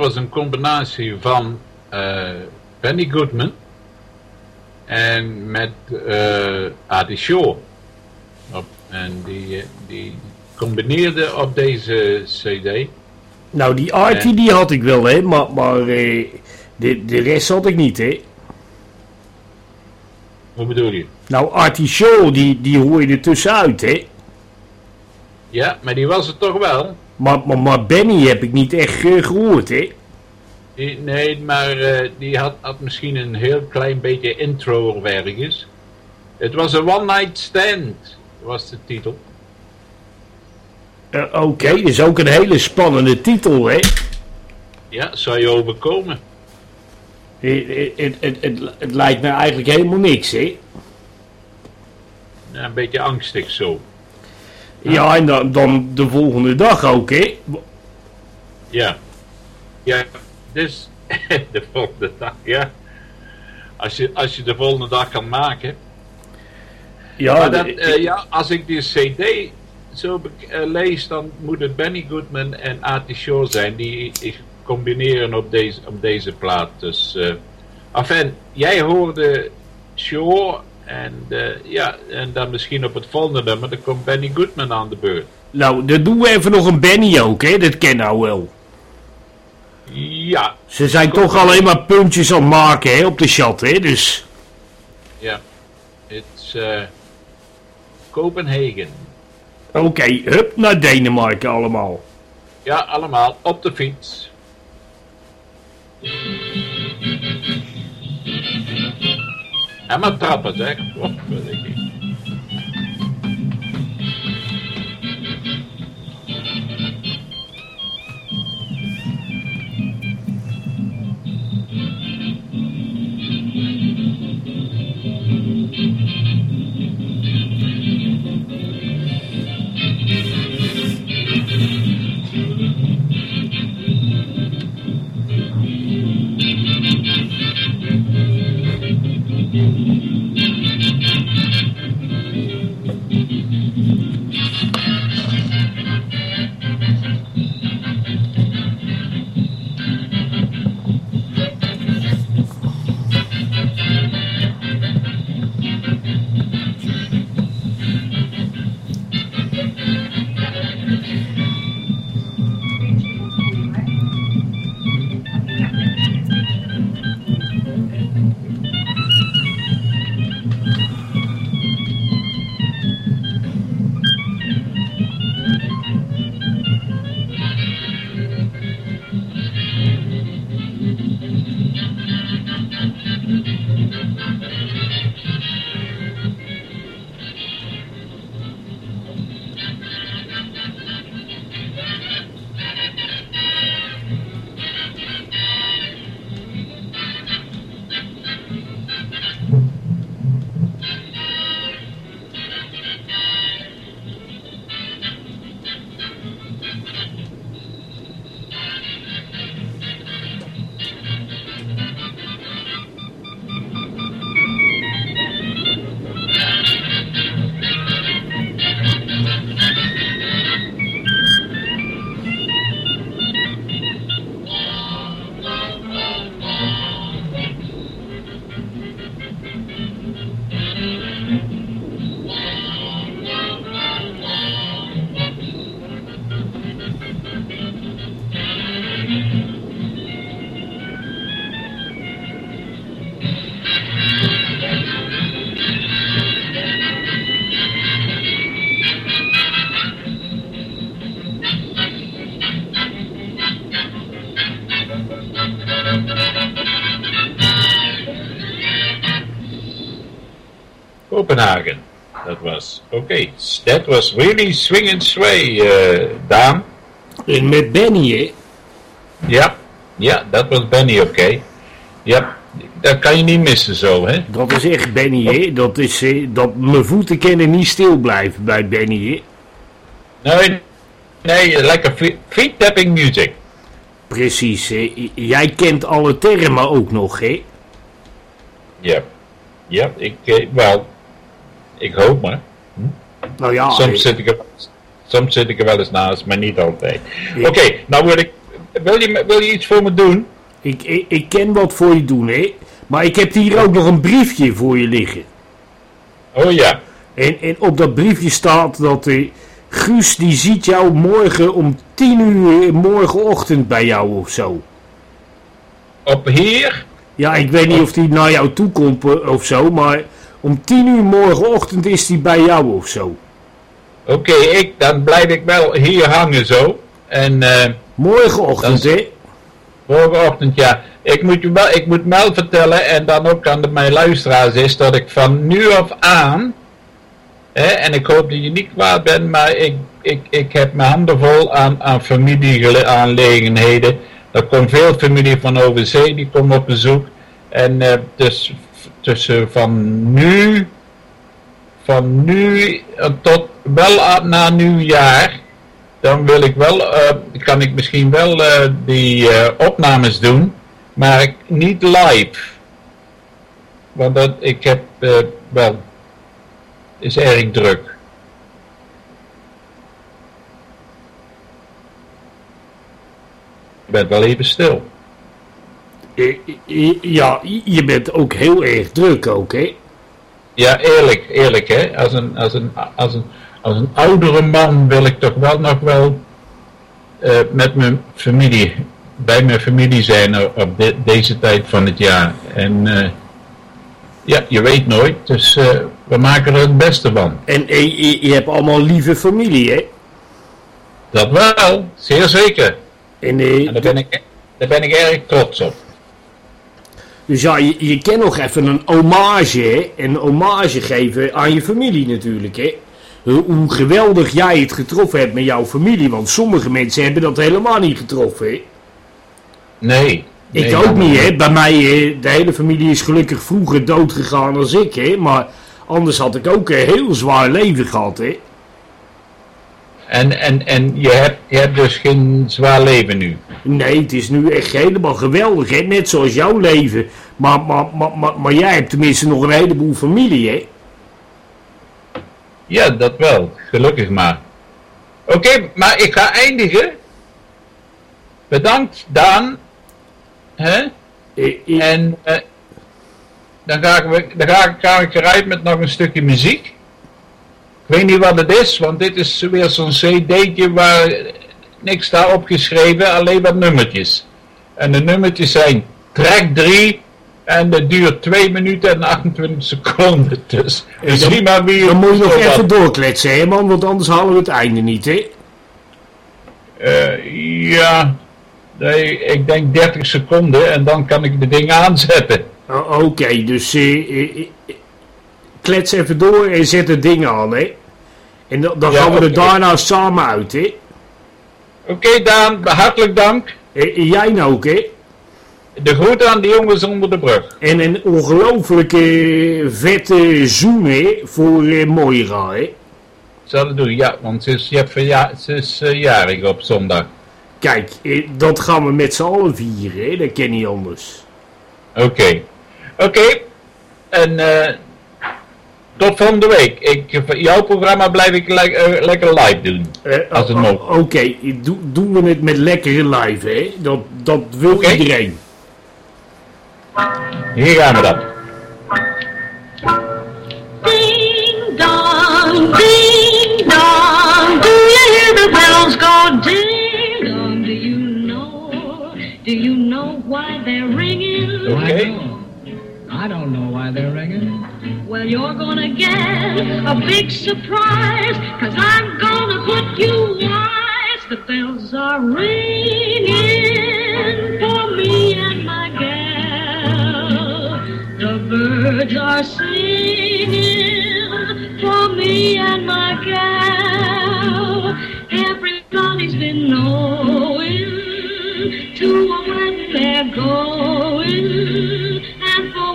Was een combinatie van eh Benny Goodman en met eh Adi Shaw. En die, eh, die combineerde op deze cd. Nou, die Artie die had ik wel, hè. Maar, maar eh, de, de rest had ik niet, hè. Hoe bedoel je? Nou, Artie Shaw, die, die hoor je er tussenuit, hè. Ja, maar die was het toch wel? Maar, maar, maar Benny heb ik niet echt eh, gehoord, hè. Nee, maar eh, die had, had misschien een heel klein beetje intro er ergens. Het was een One Night Stand, was de titel. Eh, Oké, dat is ook een hele spannende titel, hè. Ja, zou je overkomen. Het, het, het, het, het lijkt me eigenlijk helemaal niks, hè. Ja, een beetje angstig zo. Ja, en dan, dan de volgende dag ook, hè. Ja. Ja, dus de volgende dag, ja. Als je, als je de volgende dag kan maken. Ja, maar dat, de- eh, ja, als ik die cd zo eh, lees, dan moet het Benny Goodman en Artie Shaw zijn die combineren op deze, op deze plaat. Dus, eh enfin, jij hoorde Shaw en, eh, ja, en dan misschien op het volgende nummer, dan komt Benny Goodman aan de beurt. Nou, dan doen we even nog een Benny ook, hè. Dat ken nou wel. Ja, Ze zijn toch alleen maar puntjes aan het maken, hè, op de chat, hè. Dus, ja. Het is eh Kopenhagen. oké, hup, naar Denemarken allemaal. Ja, allemaal op de fiets. En maar trappen, zeg. Was really swing and sway, eh Daan. En met Benny, hè. Ja, ja, dat was Benny, oké. Ja, dat kan je niet missen zo, hè. Dat is echt Benny, hè. Dat is, eh, dat mijn voeten kunnen niet stil blijven bij Benny, hè. Nee, nee, lekker fe- feet tapping music. Precies, hè. Jij kent alle termen ook nog, hè. Ja, ja, ik, eh, wel, ik hoop maar. Nou ja, soms, eh, zit ik er, soms zit ik er wel eens naast, maar niet altijd. Ja. Oké, nou wil ik, wil je, wil je iets voor me doen? ik, ik, ik ken wat voor je doen, hè. Maar ik heb hier ook nog een briefje voor je liggen. Oh ja, En, en op dat briefje staat dat eh, Guus die ziet jou morgen om 10 uur eh, morgenochtend bij jou of zo. Op hier? Ja, ik weet niet of die naar jou toe komt of zo, maar om 10 uur morgenochtend is die bij jou of zo. Oké, ik, dan blijf ik wel hier hangen zo. En eh, Morgenochtend, hè? morgenochtend, ja. Ik moet, je wel, ik moet wel vertellen, en dan ook aan de, mijn luisteraars, is dat ik van nu af aan, hè, en ik hoop dat je niet kwaad bent, maar ik, ik, ik heb mijn handen vol aan, aan familieaangelegenheden. Er komt veel familie van overzee, die komen op bezoek. En eh, dus tussen van nu, van nu tot wel na nieuwjaar, dan wil ik wel, eh, kan ik misschien wel eh, die eh, opnames doen, maar niet live. Want dat, ik heb wel, is erg druk. Ik ben wel even stil. Eh, eh, Ja, je bent ook heel erg druk ook, hè? Ja, eerlijk, eerlijk hè. Als een, als een, als een, als een oudere man wil ik toch wel nog wel eh, met mijn familie, bij mijn familie zijn op de- deze tijd van het jaar. En ja, je weet nooit, dus we maken er het beste van. En je, je hebt allemaal lieve familie, hè? Dat wel, zeer zeker. En, En daar ben ik, daar ben ik erg trots op. Dus ja, je, je kan nog even een hommage, hè? Een hommage geven aan je familie natuurlijk, hè? Hoe, geweldig jij het getroffen hebt met jouw familie. Want sommige mensen hebben dat helemaal niet getroffen, hè? Nee. Ik nee, ook niet, hè? Bij mij, de hele familie is gelukkig vroeger dood gegaan als ik, hè? Maar anders had ik ook een heel zwaar leven gehad, hè? En, en, en je, hebt, je hebt dus geen zwaar leven nu. Nee, het is nu echt helemaal geweldig, hè? Net zoals jouw leven. Maar, maar, maar, maar, maar jij hebt tenminste nog een heleboel familie, hè? Ja, dat wel. Gelukkig maar. Oké, maar ik ga eindigen. Bedankt, Daan. Hè? Eh, eh, En eh, dan, ga ik, dan ga, ik, ga ik eruit met nog een stukje muziek. Ik weet niet wat het is, want dit is weer zo'n cd'tje waar niks staat opgeschreven, alleen wat nummertjes. En de nummertjes zijn track 3 en dat duurt 2 minuten en 28 seconden. Dus dan- zien maar wie Dan moet je nog wat- even doorkletsen, hè, man? Want anders halen we het einde niet, hè? Eh, ja, nee, ik denk 30 seconden en dan kan ik de dingen aanzetten. Oké, dus eh, eh, klets even door en zet het ding aan, hè? En dan, dan Ja, gaan we er daarna samen uit, hè? Oké Daan, hartelijk dank. En jij nou ook, hè? De groeten aan de jongens onder de brug. En een ongelooflijke vette zoen, hè? Voor eh, Moira, hè? Zal het doen, ja, want ze is, je hebt ze is eh, jarig op zondag. Kijk, eh, dat gaan we met z'n allen vieren, hè? Dat ken niet anders. Oké. Oké, en eh, tot volgende week. Ik, jouw programma blijf ik le- eh, lekker live doen. Eh, Als het o- mogelijk o- Oké, doe- doen we het met lekkere live, hè? Dat, dat wil Oké. iedereen. Hier gaan we dan. Ding dong, ding dong. Do you hear the bells go ding dong? Do you know? Do you know why they're ringing? Oké. I don't know why they're ringing. Well, you're gonna get a big surprise, cause I'm gonna put you wise. The bells are ringing for me and my gal. The birds are singing for me and my gal. Everybody's been knowing to when they're going,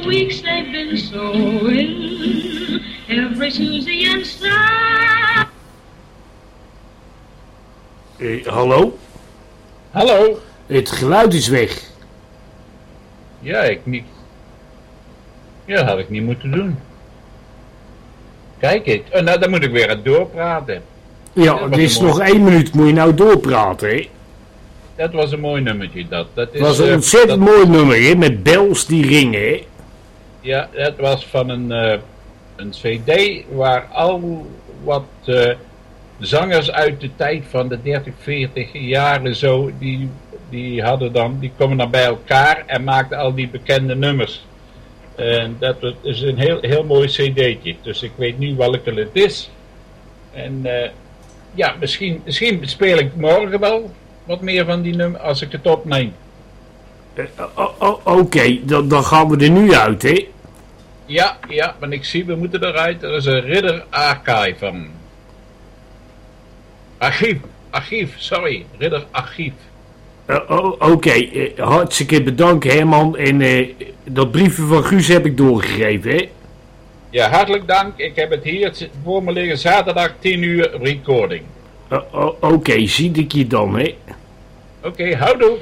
weeks they've been sowing every Susie and Sam. Eh, hallo? Hallo. Het geluid is weg. Ja, ik niet. Ja, dat had ik niet moeten doen. Kijk eens. Oh, nou, dan moet ik weer aan doorpraten. Ja, er is nog één minuut, moet je nou doorpraten, hè? Dat was een mooi nummertje, dat. Dat is, Het was een eh, ontzettend dat- mooi nummer, hè? Met bels die ringen, hè? Ja, dat was van een, eh, een cd waar al wat eh, zangers uit de tijd van de 30, 40 jaren zo, die, die hadden dan, die komen dan bij elkaar en maakten al die bekende nummers. En dat is een heel, heel mooi cd'tje. Dus ik weet nu welke het is. En eh, ja, misschien, misschien speel ik morgen wel wat meer van die nummer als ik het opneem. O- Oké, dan, dan gaan we er nu uit, hè? Ja, ja, want ik zie, we moeten eruit. Er is een Ridder Archive van. Archief, archief, sorry. Ridder Archief. Eh, o- Oké, eh, hartstikke bedankt Herman. En eh, dat briefje van Guus heb ik doorgegeven, hè? Ja, hartelijk dank. Ik heb het hier voor me liggen. Zaterdag 10 uur recording. Oké, zie ik je dan, hè? Oké, houdoe.